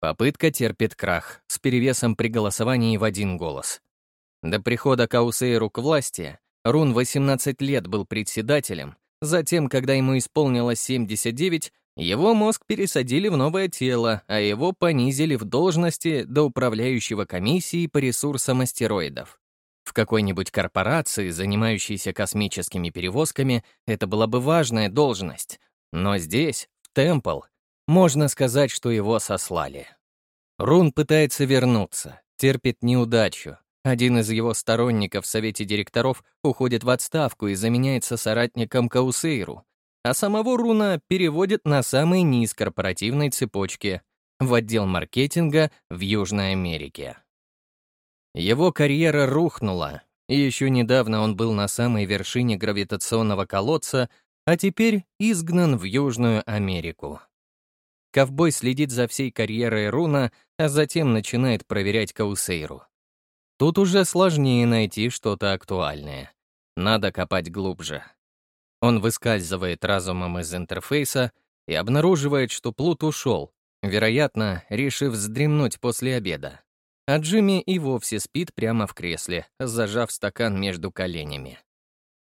Попытка терпит крах, с перевесом при голосовании в один голос. До прихода Каусейру к власти Рун 18 лет был председателем, затем, когда ему исполнилось 79, его мозг пересадили в новое тело, а его понизили в должности до управляющего комиссии по ресурсам астероидов. В какой-нибудь корпорации, занимающейся космическими перевозками, это была бы важная должность. Но здесь, в Темпл, можно сказать, что его сослали. Рун пытается вернуться, терпит неудачу, один из его сторонников в совете директоров уходит в отставку и заменяется соратником Каусейру, а самого Руна переводят на самый низ корпоративной цепочки в отдел маркетинга в Южной Америке. Его карьера рухнула, и еще недавно он был на самой вершине гравитационного колодца, а теперь изгнан в Южную Америку. Ковбой следит за всей карьерой Руна, а затем начинает проверять Каусейру. Тут уже сложнее найти что-то актуальное. Надо копать глубже. Он выскальзывает разумом из интерфейса и обнаруживает, что Плут ушел, вероятно, решив вздремнуть после обеда. А Джимми и вовсе спит прямо в кресле, зажав стакан между коленями.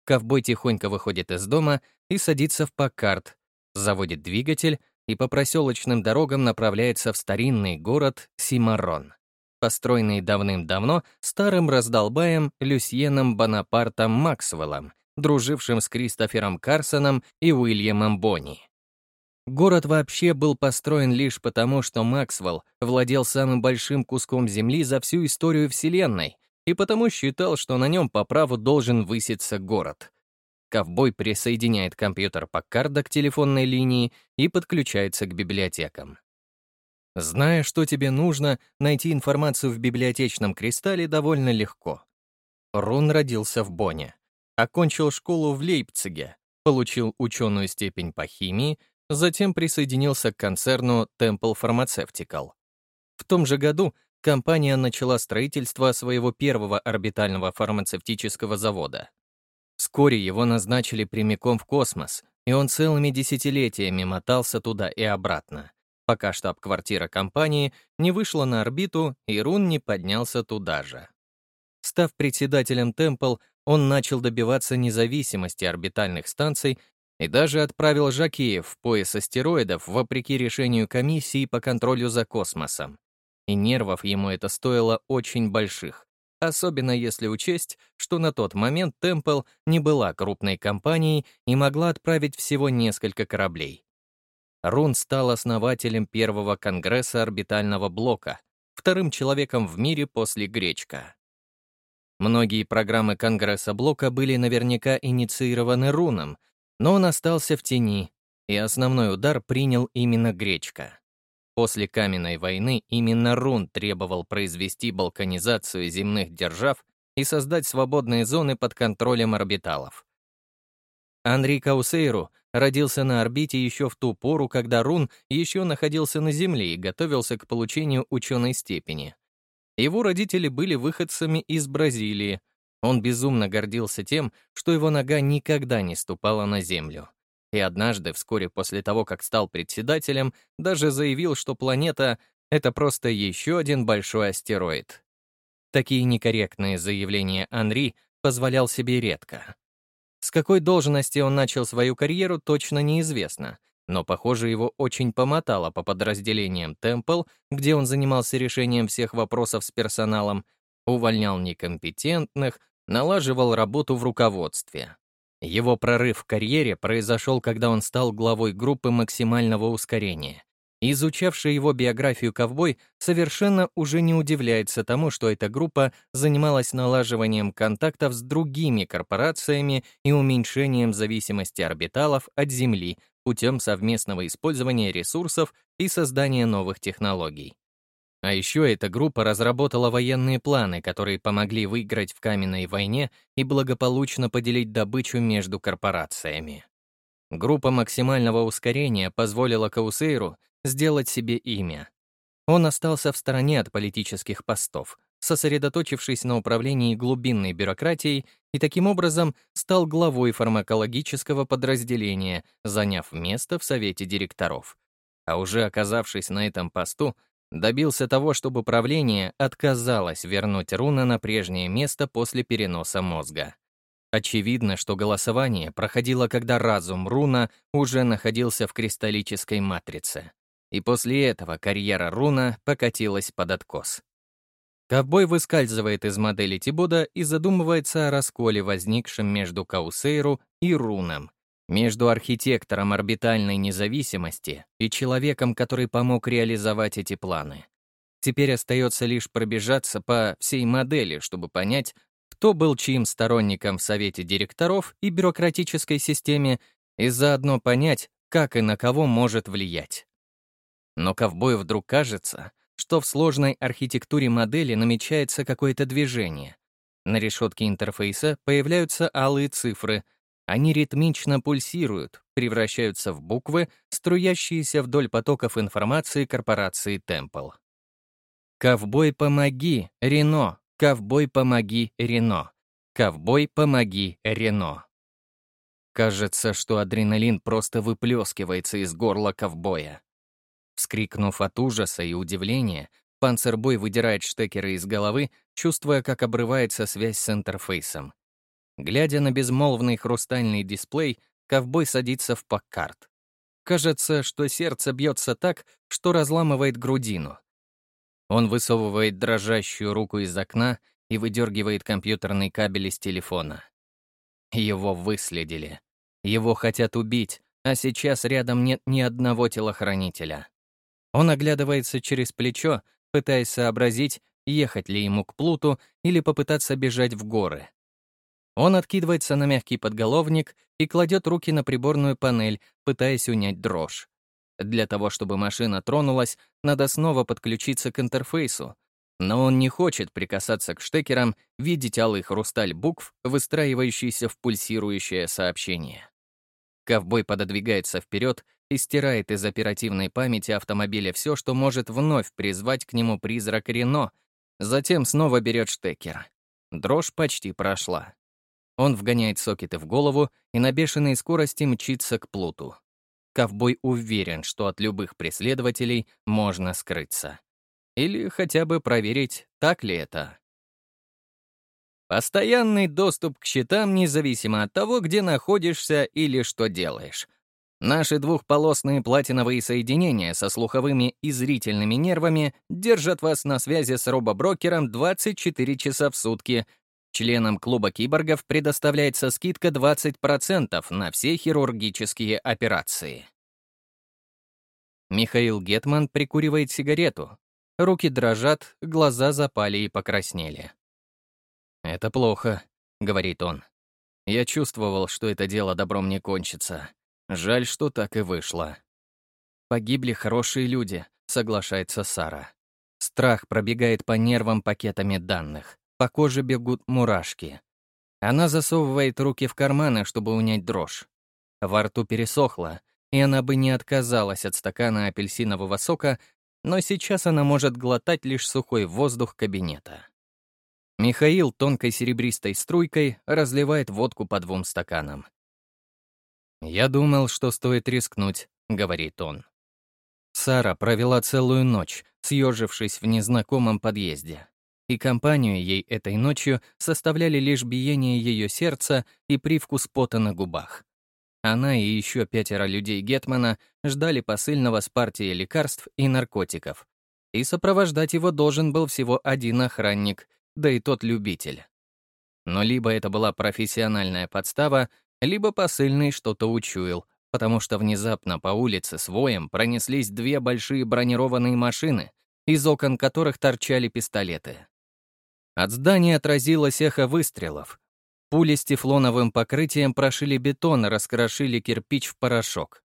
Ковбой тихонько выходит из дома и садится в Паккарт, заводит двигатель и по проселочным дорогам направляется в старинный город Симарон построенный давным-давно старым раздолбаем Люсьеном Бонапартом Максвеллом, дружившим с Кристофером Карсоном и Уильямом Бонни. Город вообще был построен лишь потому, что Максвелл владел самым большим куском земли за всю историю Вселенной и потому считал, что на нем по праву должен выситься город. Ковбой присоединяет компьютер Паккарда к телефонной линии и подключается к библиотекам. Зная, что тебе нужно, найти информацию в библиотечном кристалле довольно легко. Рун родился в Бонне, окончил школу в Лейпциге, получил ученую степень по химии, затем присоединился к концерну Temple Pharmaceutical. В том же году компания начала строительство своего первого орбитального фармацевтического завода. Вскоре его назначили прямиком в космос, и он целыми десятилетиями мотался туда и обратно пока штаб-квартира компании не вышла на орбиту и Рун не поднялся туда же. Став председателем Темпл, он начал добиваться независимости орбитальных станций и даже отправил Жакеев в пояс астероидов вопреки решению комиссии по контролю за космосом. И нервов ему это стоило очень больших, особенно если учесть, что на тот момент Темпл не была крупной компанией и могла отправить всего несколько кораблей. Рун стал основателем первого конгресса орбитального блока, вторым человеком в мире после Гречка. Многие программы Конгресса Блока были наверняка инициированы Руном, но он остался в тени, и основной удар принял именно Гречка. После Каменной войны именно Рун требовал произвести балканизацию земных держав и создать свободные зоны под контролем орбиталов. Анри Каусейру родился на орбите еще в ту пору, когда Рун еще находился на Земле и готовился к получению ученой степени. Его родители были выходцами из Бразилии. Он безумно гордился тем, что его нога никогда не ступала на Землю. И однажды, вскоре после того, как стал председателем, даже заявил, что планета — это просто еще один большой астероид. Такие некорректные заявления Анри позволял себе редко. С какой должности он начал свою карьеру, точно неизвестно, но, похоже, его очень помотало по подразделениям Темпл, где он занимался решением всех вопросов с персоналом, увольнял некомпетентных, налаживал работу в руководстве. Его прорыв в карьере произошел, когда он стал главой группы максимального ускорения. Изучавший его биографию ковбой совершенно уже не удивляется тому, что эта группа занималась налаживанием контактов с другими корпорациями и уменьшением зависимости орбиталов от Земли путем совместного использования ресурсов и создания новых технологий. А еще эта группа разработала военные планы, которые помогли выиграть в каменной войне и благополучно поделить добычу между корпорациями. Группа максимального ускорения позволила Каусейру сделать себе имя. Он остался в стороне от политических постов, сосредоточившись на управлении глубинной бюрократией и таким образом стал главой фармакологического подразделения, заняв место в совете директоров. А уже оказавшись на этом посту, добился того, чтобы правление отказалось вернуть Руна на прежнее место после переноса мозга. Очевидно, что голосование проходило, когда разум Руна уже находился в кристаллической матрице. И после этого карьера Руна покатилась под откос. Ковбой выскальзывает из модели Тибода и задумывается о расколе, возникшем между Каусейру и Руном, между архитектором орбитальной независимости и человеком, который помог реализовать эти планы. Теперь остается лишь пробежаться по всей модели, чтобы понять, кто был чьим сторонником в совете директоров и бюрократической системе, и заодно понять, как и на кого может влиять. Но ковбою вдруг кажется, что в сложной архитектуре модели намечается какое-то движение. На решетке интерфейса появляются алые цифры — они ритмично пульсируют, превращаются в буквы, струящиеся вдоль потоков информации корпорации Temple. «Ковбой, помоги, Рено! Ковбой, помоги, Рено! Ковбой, помоги, Рено!» Кажется, что адреналин просто выплескивается из горла ковбоя. Вскрикнув от ужаса и удивления, панцербой выдирает штекеры из головы, чувствуя, как обрывается связь с интерфейсом. Глядя на безмолвный хрустальный дисплей, ковбой садится в Паккарт. Кажется, что сердце бьется так, что разламывает грудину. Он высовывает дрожащую руку из окна и выдергивает компьютерный кабель из телефона. Его выследили. Его хотят убить, а сейчас рядом нет ни одного телохранителя. Он оглядывается через плечо, пытаясь сообразить, ехать ли ему к Плуту или попытаться бежать в горы. Он откидывается на мягкий подголовник и кладет руки на приборную панель, пытаясь унять дрожь. Для того, чтобы машина тронулась, надо снова подключиться к интерфейсу. Но он не хочет прикасаться к штекерам, видеть алый хрусталь букв, выстраивающийся в пульсирующее сообщение. Ковбой пододвигается вперед и стирает из оперативной памяти автомобиля все, что может вновь призвать к нему призрак Рено, затем снова берет штекер. Дрожь почти прошла. Он вгоняет сокеты в голову и на бешеной скорости мчится к плуту. Ковбой уверен, что от любых преследователей можно скрыться. Или хотя бы проверить, так ли это. Постоянный доступ к счетам независимо от того, где находишься или что делаешь. Наши двухполосные платиновые соединения со слуховыми и зрительными нервами держат вас на связи с робоброкером 24 часа в сутки Членам клуба киборгов предоставляется скидка 20% на все хирургические операции. Михаил Гетман прикуривает сигарету. Руки дрожат, глаза запали и покраснели. «Это плохо», — говорит он. «Я чувствовал, что это дело добром не кончится. Жаль, что так и вышло». «Погибли хорошие люди», — соглашается Сара. Страх пробегает по нервам пакетами данных. По коже бегут мурашки. Она засовывает руки в карманы, чтобы унять дрожь. Во рту пересохло, и она бы не отказалась от стакана апельсинового сока, но сейчас она может глотать лишь сухой воздух кабинета. Михаил тонкой серебристой струйкой разливает водку по двум стаканам. «Я думал, что стоит рискнуть», — говорит он. Сара провела целую ночь, съежившись в незнакомом подъезде. И компанию ей этой ночью составляли лишь биение ее сердца и привкус пота на губах. Она и еще пятеро людей Гетмана ждали посыльного с партией лекарств и наркотиков. И сопровождать его должен был всего один охранник, да и тот любитель. Но либо это была профессиональная подстава, либо посыльный что-то учуял, потому что внезапно по улице с воем пронеслись две большие бронированные машины, из окон которых торчали пистолеты. От здания отразилось эхо выстрелов. Пули с тефлоновым покрытием прошили бетон и раскрошили кирпич в порошок.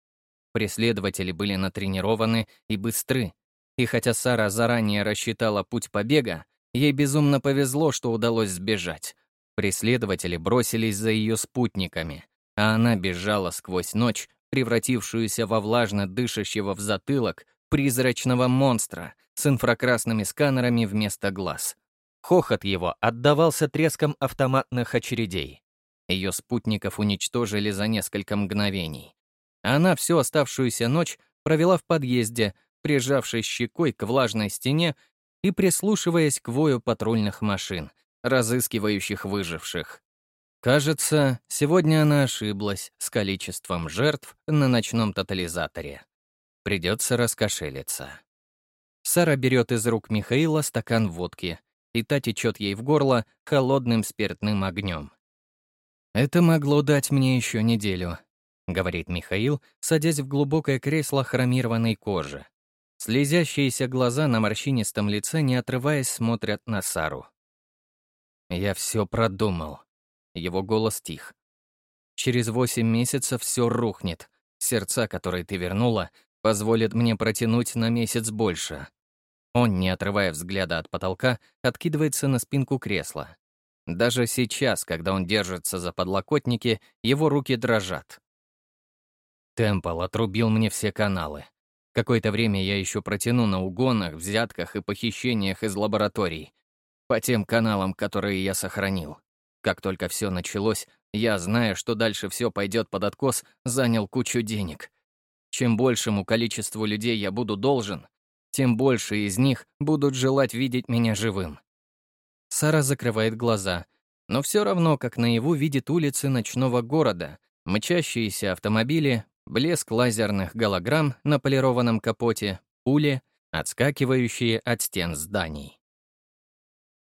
Преследователи были натренированы и быстры. И хотя Сара заранее рассчитала путь побега, ей безумно повезло, что удалось сбежать. Преследователи бросились за ее спутниками, а она бежала сквозь ночь, превратившуюся во влажно дышащего в затылок призрачного монстра с инфракрасными сканерами вместо глаз. Хохот его отдавался треском автоматных очередей. Ее спутников уничтожили за несколько мгновений. Она всю оставшуюся ночь провела в подъезде, прижавшись щекой к влажной стене и прислушиваясь к вою патрульных машин, разыскивающих выживших. Кажется, сегодня она ошиблась с количеством жертв на ночном тотализаторе. Придется раскошелиться. Сара берет из рук Михаила стакан водки, и та течет ей в горло холодным спиртным огнем. «Это могло дать мне еще неделю», — говорит Михаил, садясь в глубокое кресло хромированной кожи. Слезящиеся глаза на морщинистом лице, не отрываясь, смотрят на Сару. «Я все продумал». Его голос тих. «Через восемь месяцев все рухнет. Сердца, которые ты вернула, позволят мне протянуть на месяц больше. Он, не отрывая взгляда от потолка, откидывается на спинку кресла. Даже сейчас, когда он держится за подлокотники, его руки дрожат. Темпл отрубил мне все каналы. Какое-то время я еще протяну на угонах, взятках и похищениях из лабораторий. По тем каналам, которые я сохранил. Как только все началось, я, зная, что дальше все пойдет под откос, занял кучу денег. Чем большему количеству людей я буду должен, тем больше из них будут желать видеть меня живым. Сара закрывает глаза, но все равно, как наяву, видит улицы ночного города, мчащиеся автомобили, блеск лазерных голограмм на полированном капоте, пули, отскакивающие от стен зданий.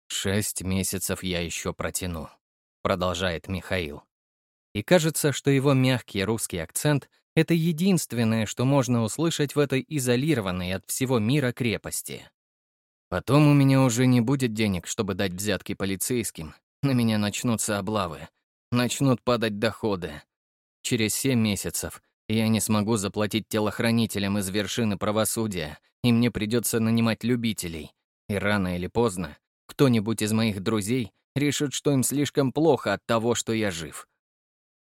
«Шесть месяцев я еще протяну», — продолжает Михаил. И кажется, что его мягкий русский акцент это единственное, что можно услышать в этой изолированной от всего мира крепости. Потом у меня уже не будет денег, чтобы дать взятки полицейским. На меня начнутся облавы. Начнут падать доходы. Через семь месяцев я не смогу заплатить телохранителям из вершины правосудия, и мне придется нанимать любителей. И рано или поздно кто-нибудь из моих друзей решит, что им слишком плохо от того, что я жив.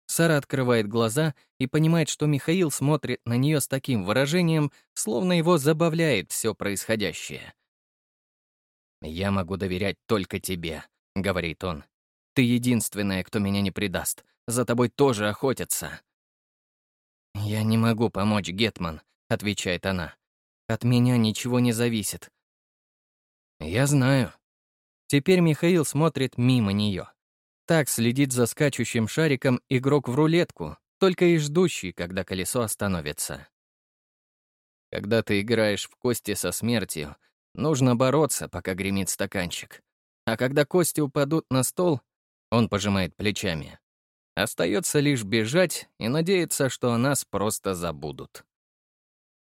Сара открывает глаза и понимает, что Михаил смотрит на нее с таким выражением, словно его забавляет все происходящее. «Я могу доверять только тебе», — говорит он. «Ты единственная, кто меня не предаст. За тобой тоже охотятся». «Я не могу помочь, Гетман», — отвечает она. «От меня ничего не зависит». «Я знаю». Теперь Михаил смотрит мимо нее. Так следит за скачущим шариком игрок в рулетку, только и ждущий, когда колесо остановится. Когда ты играешь в кости со смертью, нужно бороться, пока гремит стаканчик. А когда кости упадут на стол, он пожимает плечами. Остается лишь бежать и надеяться, что о нас просто забудут.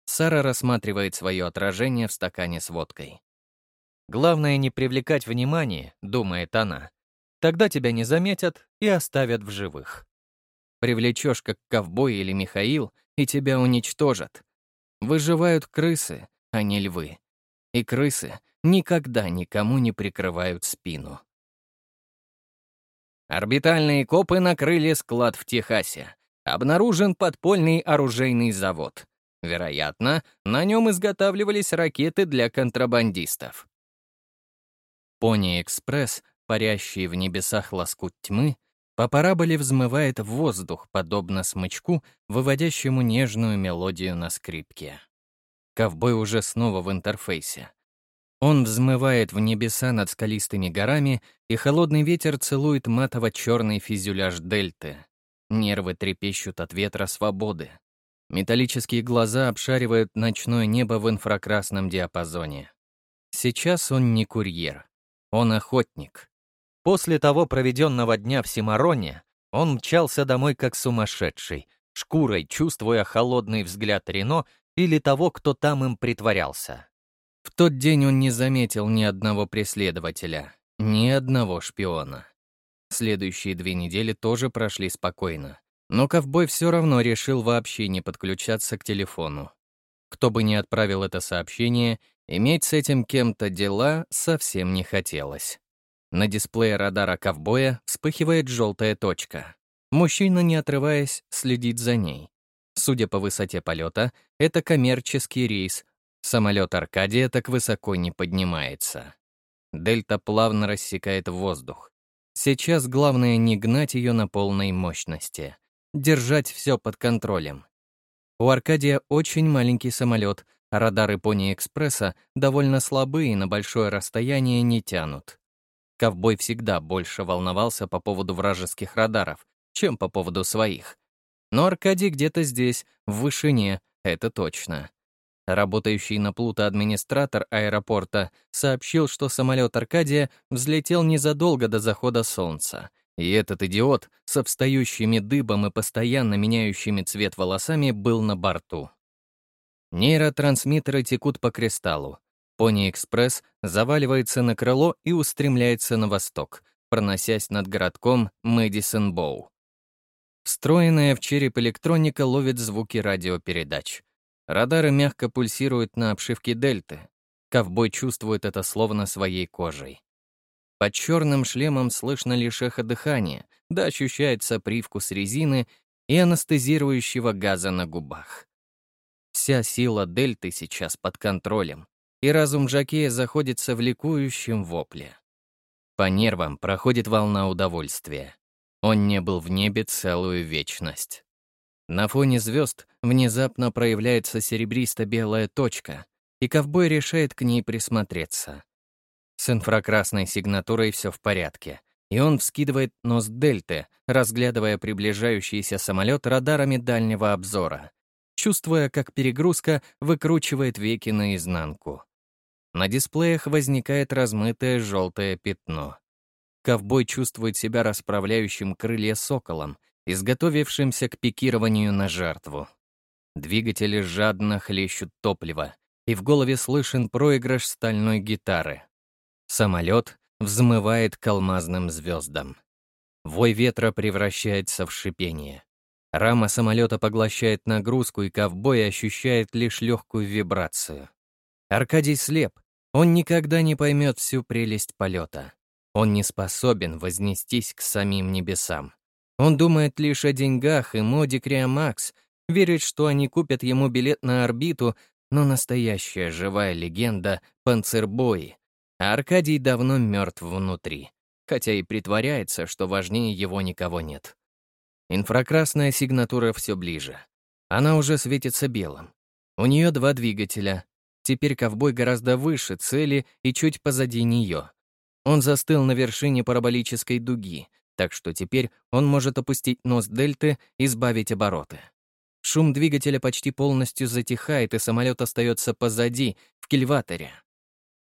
Сара рассматривает свое отражение в стакане с водкой. «Главное не привлекать внимание», — думает она, Тогда тебя не заметят и оставят в живых. Привлечешь как ковбой или Михаил, и тебя уничтожат. Выживают крысы, а не львы. И крысы никогда никому не прикрывают спину. Орбитальные копы накрыли склад в Техасе. Обнаружен подпольный оружейный завод. Вероятно, на нем изготавливались ракеты для контрабандистов. Пони-экспресс парящий в небесах лоскут тьмы, по параболе взмывает в воздух, подобно смычку, выводящему нежную мелодию на скрипке. Ковбой уже снова в интерфейсе. Он взмывает в небеса над скалистыми горами, и холодный ветер целует матово-черный фюзеляж дельты. Нервы трепещут от ветра свободы. Металлические глаза обшаривают ночное небо в инфракрасном диапазоне. Сейчас он не курьер. Он охотник. После того проведенного дня в Симароне он мчался домой как сумасшедший, шкурой чувствуя холодный взгляд Рено или того, кто там им притворялся. В тот день он не заметил ни одного преследователя, ни одного шпиона. Следующие две недели тоже прошли спокойно. Но ковбой все равно решил вообще не подключаться к телефону. Кто бы ни отправил это сообщение, иметь с этим кем-то дела совсем не хотелось. На дисплее радара ковбоя вспыхивает желтая точка. Мужчина, не отрываясь, следит за ней. Судя по высоте полета, это коммерческий рейс. Самолет Аркадия так высоко не поднимается. Дельта плавно рассекает воздух. Сейчас главное не гнать ее на полной мощности. Держать все под контролем. У Аркадия очень маленький самолет, а радары Пони Экспресса довольно слабые и на большое расстояние не тянут. Ковбой всегда больше волновался по поводу вражеских радаров, чем по поводу своих. Но Аркадий где-то здесь, в вышине, это точно. Работающий на Плута администратор аэропорта сообщил, что самолет Аркадия взлетел незадолго до захода солнца, и этот идиот с встающими дыбом и постоянно меняющими цвет волосами был на борту. Нейротрансмиттеры текут по кристаллу. Пони-экспресс заваливается на крыло и устремляется на восток, проносясь над городком Мэдисон-Боу. Встроенная в череп электроника ловит звуки радиопередач. Радары мягко пульсируют на обшивке дельты. Ковбой чувствует это словно своей кожей. Под черным шлемом слышно лишь эхо дыхания, да ощущается привкус резины и анестезирующего газа на губах. Вся сила дельты сейчас под контролем, и разум Жакея заходится в ликующем вопле. По нервам проходит волна удовольствия. Он не был в небе целую вечность. На фоне звезд внезапно проявляется серебристо-белая точка, и ковбой решает к ней присмотреться. С инфракрасной сигнатурой все в порядке, и он вскидывает нос дельты, разглядывая приближающийся самолет радарами дальнего обзора, чувствуя, как перегрузка выкручивает веки наизнанку. На дисплеях возникает размытое желтое пятно. Ковбой чувствует себя расправляющим крылья соколом, изготовившимся к пикированию на жертву. Двигатели жадно хлещут топливо, и в голове слышен проигрыш стальной гитары. Самолет взмывает к алмазным звездам. Вой ветра превращается в шипение. Рама самолета поглощает нагрузку, и ковбой ощущает лишь легкую вибрацию. Аркадий слеп. Он никогда не поймет всю прелесть полета. Он не способен вознестись к самим небесам. Он думает лишь о деньгах и моде Криомакс, верит, что они купят ему билет на орбиту, но настоящая живая легенда — панцербои. А Аркадий давно мертв внутри, хотя и притворяется, что важнее его никого нет. Инфракрасная сигнатура все ближе. Она уже светится белым. У нее два двигателя. Теперь ковбой гораздо выше цели и чуть позади нее. Он застыл на вершине параболической дуги, так что теперь он может опустить нос дельты и сбавить обороты. Шум двигателя почти полностью затихает, и самолет остается позади, в кильваторе.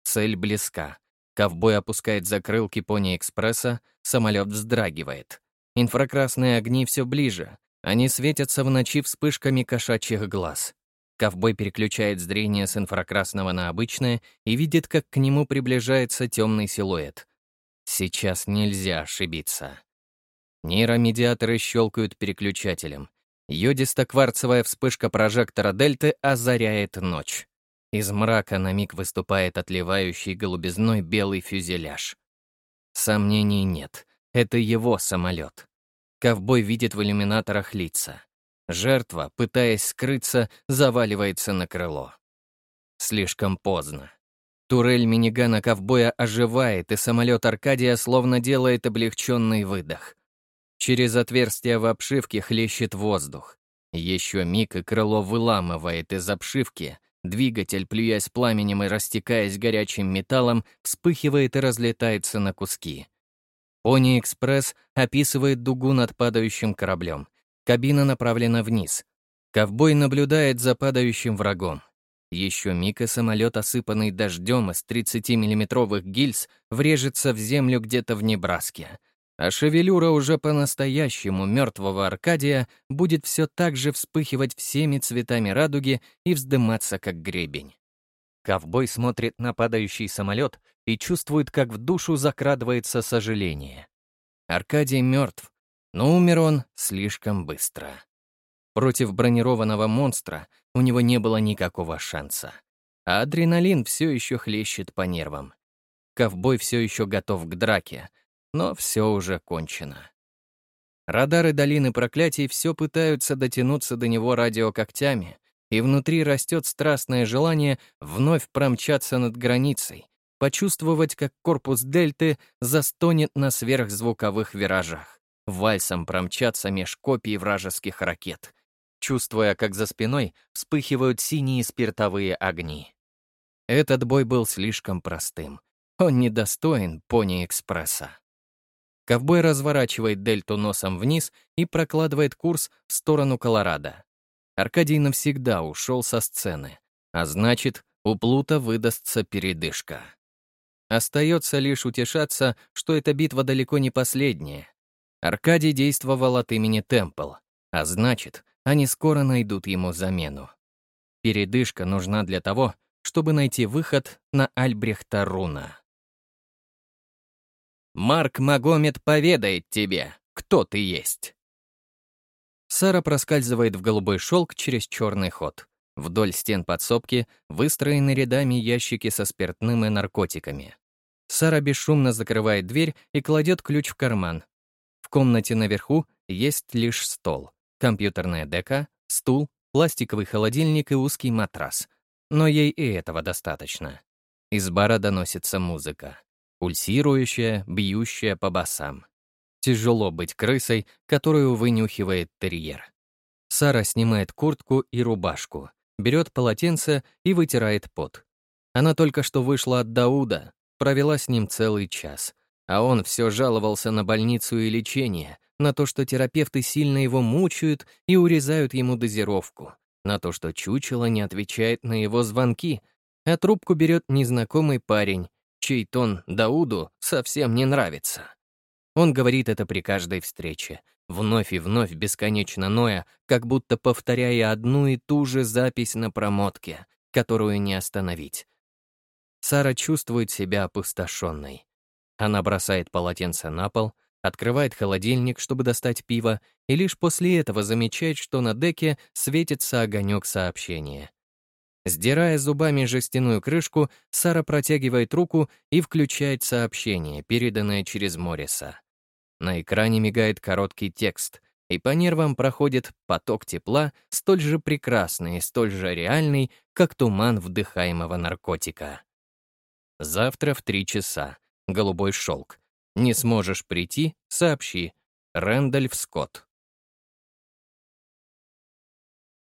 Цель близка. Ковбой опускает закрылки пони-экспресса, самолет вздрагивает. Инфракрасные огни все ближе. Они светятся в ночи вспышками кошачьих глаз. Ковбой переключает зрение с инфракрасного на обычное и видит, как к нему приближается темный силуэт. Сейчас нельзя ошибиться. Нейромедиаторы щелкают переключателем. Йодисто-кварцевая вспышка прожектора дельты озаряет ночь. Из мрака на миг выступает отливающий голубизной белый фюзеляж. Сомнений нет. Это его самолет. Ковбой видит в иллюминаторах лица. Жертва, пытаясь скрыться, заваливается на крыло. Слишком поздно. Турель минигана ковбоя оживает, и самолет Аркадия словно делает облегченный выдох. Через отверстие в обшивке хлещет воздух. Еще миг, и крыло выламывает из обшивки, Двигатель, плюясь пламенем и растекаясь горячим металлом, вспыхивает и разлетается на куски. Пони-экспресс описывает дугу над падающим кораблем. Кабина направлена вниз. Ковбой наблюдает за падающим врагом. Еще миг и самолет, осыпанный дождем из 30-миллиметровых гильз, врежется в землю где-то в Небраске. А шевелюра уже по-настоящему мертвого Аркадия будет все так же вспыхивать всеми цветами радуги и вздыматься, как гребень. Ковбой смотрит на падающий самолет и чувствует, как в душу закрадывается сожаление. Аркадий мертв, но умер он слишком быстро. Против бронированного монстра у него не было никакого шанса. А адреналин все еще хлещет по нервам. Ковбой все еще готов к драке, но все уже кончено. Радары долины проклятий все пытаются дотянуться до него радиокогтями, и внутри растет страстное желание вновь промчаться над границей, почувствовать, как корпус дельты застонет на сверхзвуковых виражах, вальсом промчаться меж копий вражеских ракет, чувствуя, как за спиной вспыхивают синие спиртовые огни. Этот бой был слишком простым. Он недостоин пони-экспресса. Ковбой разворачивает дельту носом вниз и прокладывает курс в сторону Колорадо. Аркадий навсегда ушел со сцены, а значит, у Плута выдастся передышка. Остается лишь утешаться, что эта битва далеко не последняя. Аркадий действовал от имени Темпл, а значит, они скоро найдут ему замену. Передышка нужна для того, чтобы найти выход на Альбрехта Руна. Марк Магомед поведает тебе, кто ты есть. Сара проскальзывает в голубой шелк через черный ход. Вдоль стен подсобки выстроены рядами ящики со спиртным и наркотиками. Сара бесшумно закрывает дверь и кладет ключ в карман. В комнате наверху есть лишь стол компьютерная дека, стул, пластиковый холодильник и узкий матрас. Но ей и этого достаточно. Из бара доносится музыка. Пульсирующая, бьющая по басам. Тяжело быть крысой, которую вынюхивает терьер. Сара снимает куртку и рубашку, берет полотенце и вытирает пот. Она только что вышла от Дауда, провела с ним целый час, а он все жаловался на больницу и лечение, на то, что терапевты сильно его мучают и урезают ему дозировку, на то, что чучело не отвечает на его звонки, а трубку берет незнакомый парень, чей тон Дауду совсем не нравится. Он говорит это при каждой встрече, вновь и вновь бесконечно ноя, как будто повторяя одну и ту же запись на промотке, которую не остановить. Сара чувствует себя опустошенной. Она бросает полотенце на пол — открывает холодильник, чтобы достать пиво, и лишь после этого замечает, что на деке светится огонек сообщения. Сдирая зубами жестяную крышку, Сара протягивает руку и включает сообщение, переданное через Морриса. На экране мигает короткий текст, и по нервам проходит поток тепла, столь же прекрасный и столь же реальный, как туман вдыхаемого наркотика. Завтра в три часа. Голубой шелк. Не сможешь прийти — сообщи. Рэндальф Скотт.